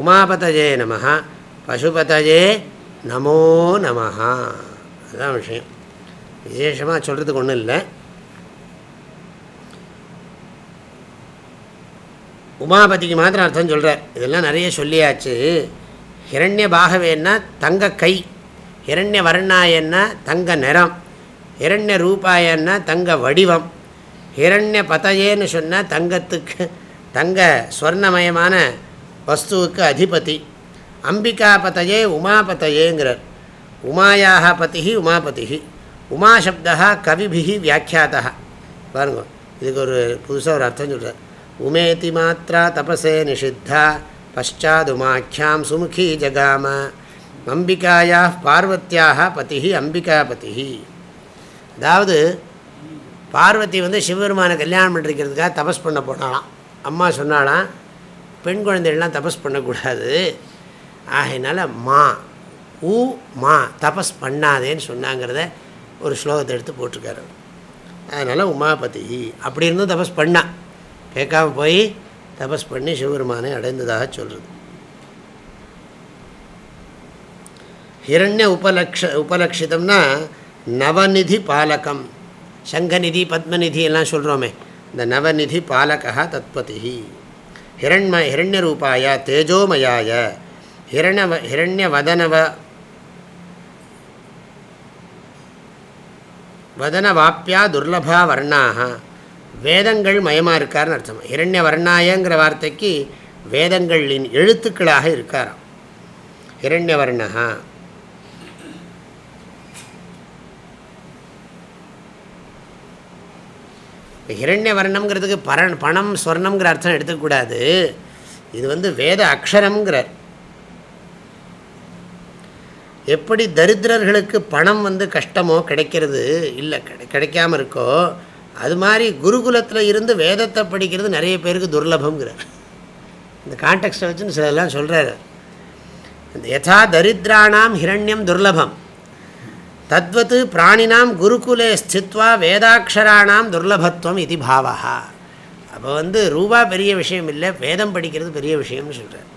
உமாபதயே நம பசுபதயே நமோ நம அதுதான் விஷயம். விசேஷமாக சொல்கிறதுக்கு ஒன்றும் இல்லை. உமாபதிக்கு மாத்திரம் அர்த்தம் சொல்கிறார் இதெல்லாம் நிறைய சொல்லியாச்சு. ஹிரண்ய பாகவேன்னா தங்க கை. ஹிரண்ய வர்ணாயன்னா தங்க நிறம். ஹிரண்ய ரூபாயன்னா தங்க வடிவம். ஹிரண்ய பதையேன்னு சொன்னால் தங்கத்துக்கு தங்க ஸ்வர்ணமயமான வஸ்துவுக்கு அதிபதி. அம்பிகா பதையே உமாபதையேங்கிறார் உமாயாக பதி உமாபதி உமாசப்தா கவிபிகி வியாக்கியாத்தா பாருங்க இதுக்கு ஒரு புதுசாக ஒரு அர்த்தம் சொல்கிறார் உமேதி மாத்திரா தபசே நிஷித்தா பஷாதுமாக்கியாம் சுமுகி ஜகாம. அம்பிகாயா பார்வத்தியாக பதி அம்பிகாபதி அதாவது பார்வதி வந்து சிவபெருமானை கல்யாணம் பண்ணிருக்கிறதுக்காக தபஸ் பண்ண போனாலாம் அம்மா சொன்னாலாம் பெண் குழந்தைகள்லாம் தபஸ் பண்ணக்கூடாது. ஆகையினால மா ஊ மா தபஸ் பண்ணாதேன்னு சொன்னாங்கிறத ஒரு ஸ்லோகத்தை எடுத்து போட்டிருக்காரு. அதனால் உமாபதி அப்படி இருந்தும் தபஸ் பண்ணா. கேட்காம போய் தபஸ் பண்ணி சிவபெருமானை அடைந்ததாக சொல்கிறது ஹிரண்ய உபலக்ஷ உபலக்ஷிதம்னா நவநிதி பாலகம். சங்கநிதி பத்மநிதி எல்லாம் சொல்கிறோமே இந்த நவநிதி பாலகா தத்பதி. ஹிரண்ம ஹிரண்யரூபாய தேஜோமயாய ஹிரண்ய ஹிரண்யவதனவ வதன வாப்பியா துர்லபா வர்ணாக வேதங்கள் மயமாக இருக்கார்னு அர்த்தம். இரண்ய வர்ணாயங்கிற வார்த்தைக்கு வேதங்களின் எழுத்துக்களாக இருக்காராம். ஹிரண்யவர்ணா இப்போ ஹிரண்ய வர்ணம்ங்கிறதுக்கு பரன் பணம் ஸ்வர்ணம்ங்கிற அர்த்தம் எடுத்துக்கூடாது இது வந்து வேத அக்ஷரம்ங்கிறார். எப்படி தரித்திரர்களுக்கு பணம் வந்து கஷ்டமோ கிடைக்கிறது இல்லை கிடை கிடைக்காம இருக்கோ அது மாதிரி குருகுலத்தில் இருந்து வேதத்தை படிக்கிறது நிறைய பேருக்கு துர்லபங்கிறார் இந்த கான்டெக்ட்டை வச்சுன்னு சிலதெல்லாம் சொல்கிறார் யதா தரித்திராணாம் ஹிரண்யம் துர்லபம். தத்வத்து பிராணினாம் குருகுலே ஸ்தித்வா வேதாட்சராணாம் துர்லபத்துவம் இது பாவா அப்போ வந்து ரூபா பெரிய விஷயம் இல்லை வேதம் படிக்கிறது பெரிய விஷயம்னு சொல்கிறார்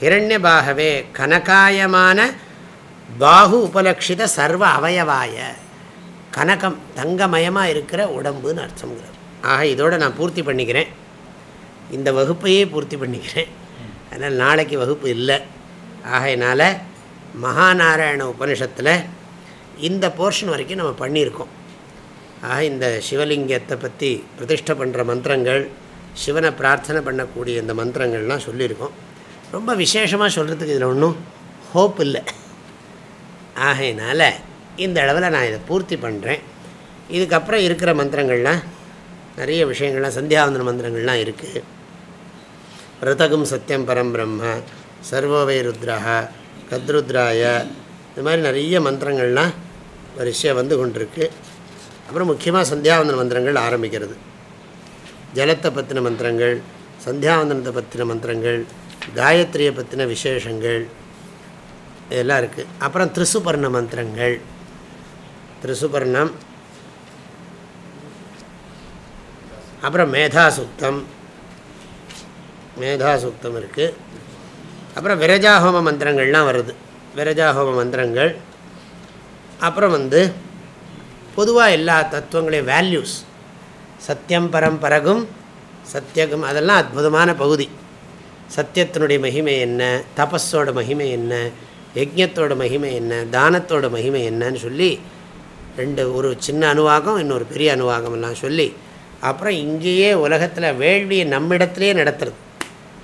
ஹிரண்யபாகவே கனகாயமான பாகு உபலட்சித சர்வ அவயவாய. கனகம் தங்கமயமாக இருக்கிற உடம்புன்னு அர்த்தங்கிறார் ஆக இதோடு நான் பூர்த்தி பண்ணிக்கிறேன். இந்த வகுப்பையே பூர்த்தி பண்ணிக்கிறேன். அதனால் நாளைக்கு வகுப்பு இல்லை. ஆகையினால் மகாநாராயண உபனிஷத்தில் இந்த போர்ஷன் வரைக்கும் நம்ம பண்ணியிருக்கோம். ஆக இந்த சிவலிங்கத்தை பற்றி பிரதிஷ்டை பண்ணுற மந்திரங்கள் சிவனை பிரார்த்தனை பண்ணக்கூடிய இந்த மந்திரங்கள்லாம் சொல்லியிருக்கோம். ரொம்ப விசேஷமாக சொல்கிறதுக்கு இதில் ஒன்றும் ஹோப் இல்லை. ஆகையினால் இந்த அளவில் நான் இதை பூர்த்தி பண்ணுறேன் இதுக்கப்புறம் இருக்கிற மந்திரங்கள்லாம் நிறைய விஷயங்கள்லாம் சந்தியாவந்தன மந்திரங்கள்லாம் இருக்குது ரிதகும் சத்தியம் பரம் பிரம்ம சர்வோவை ருத்ரா கத்ருத்ராய இந்த மாதிரி நிறைய மந்திரங்கள்லாம் வரிசையாக வந்து கொண்டிருக்கு. அப்புறம் முக்கியமாக சந்தியாவந்தன மந்திரங்கள் ஆரம்பிக்கிறது. ஜலத்தை பற்றின மந்திரங்கள் சந்தியாவந்தனத்தை பற்றின மந்திரங்கள் காயத்ரியை பற்றின விசேஷங்கள் இதெல்லாம் இருக்குது அப்புறம் திருசுபர்ண மந்திரங்கள். திருசுபர்ணம். அப்புறம் மேதாசுத்தம். மேதாசுத்தம் இருக்குது அப்புறம் விரஜாஹோம மந்திரங்கள்லாம் வருது. விரஜாஹோம மந்திரங்கள். அப்புறம் வந்து பொதுவாக எல்லா தத்துவங்களையும் வேல்யூஸ் சத்தியம் பரம் பரகும் சத்தியகம் அதெல்லாம் அற்புதமான பகுதி. சத்தியத்தினுடைய மகிமை என்ன? தபஸோட மகிமை என்ன? யஜ்யத்தோட மகிமை என்ன தானத்தோட மகிமை என்னன்னு சொல்லி ரெண்டு ஒரு சின்ன அணுவாகம் இன்னொரு பெரிய அணுவாகம்லாம் சொல்லி அப்புறம் இங்கேயே உலகத்தில் வேள்வியை நம்மிடத்துலேயே நடத்துறது.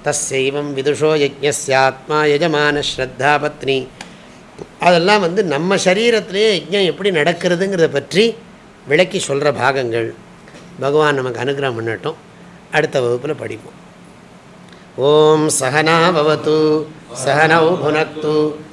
தஸ்ஸைவம் விதுஷோ யஜ்யஸ்யாத்மா யஜமான ஸ்ரத்தா பத்னி. அதெல்லாம் வந்து நம்ம சரீரத்திலேயே யஜ்யம் எப்படி நடக்கிறதுங்கிறத பற்றி விளக்கி சொல்கிற பாகங்கள். பகவான் நமக்கு அனுகிரகம் பண்ணட்டும். அடுத்த வகுப்பில் படிப்போம். ஓம் சகனா பவத்து சகனௌ புனக்து.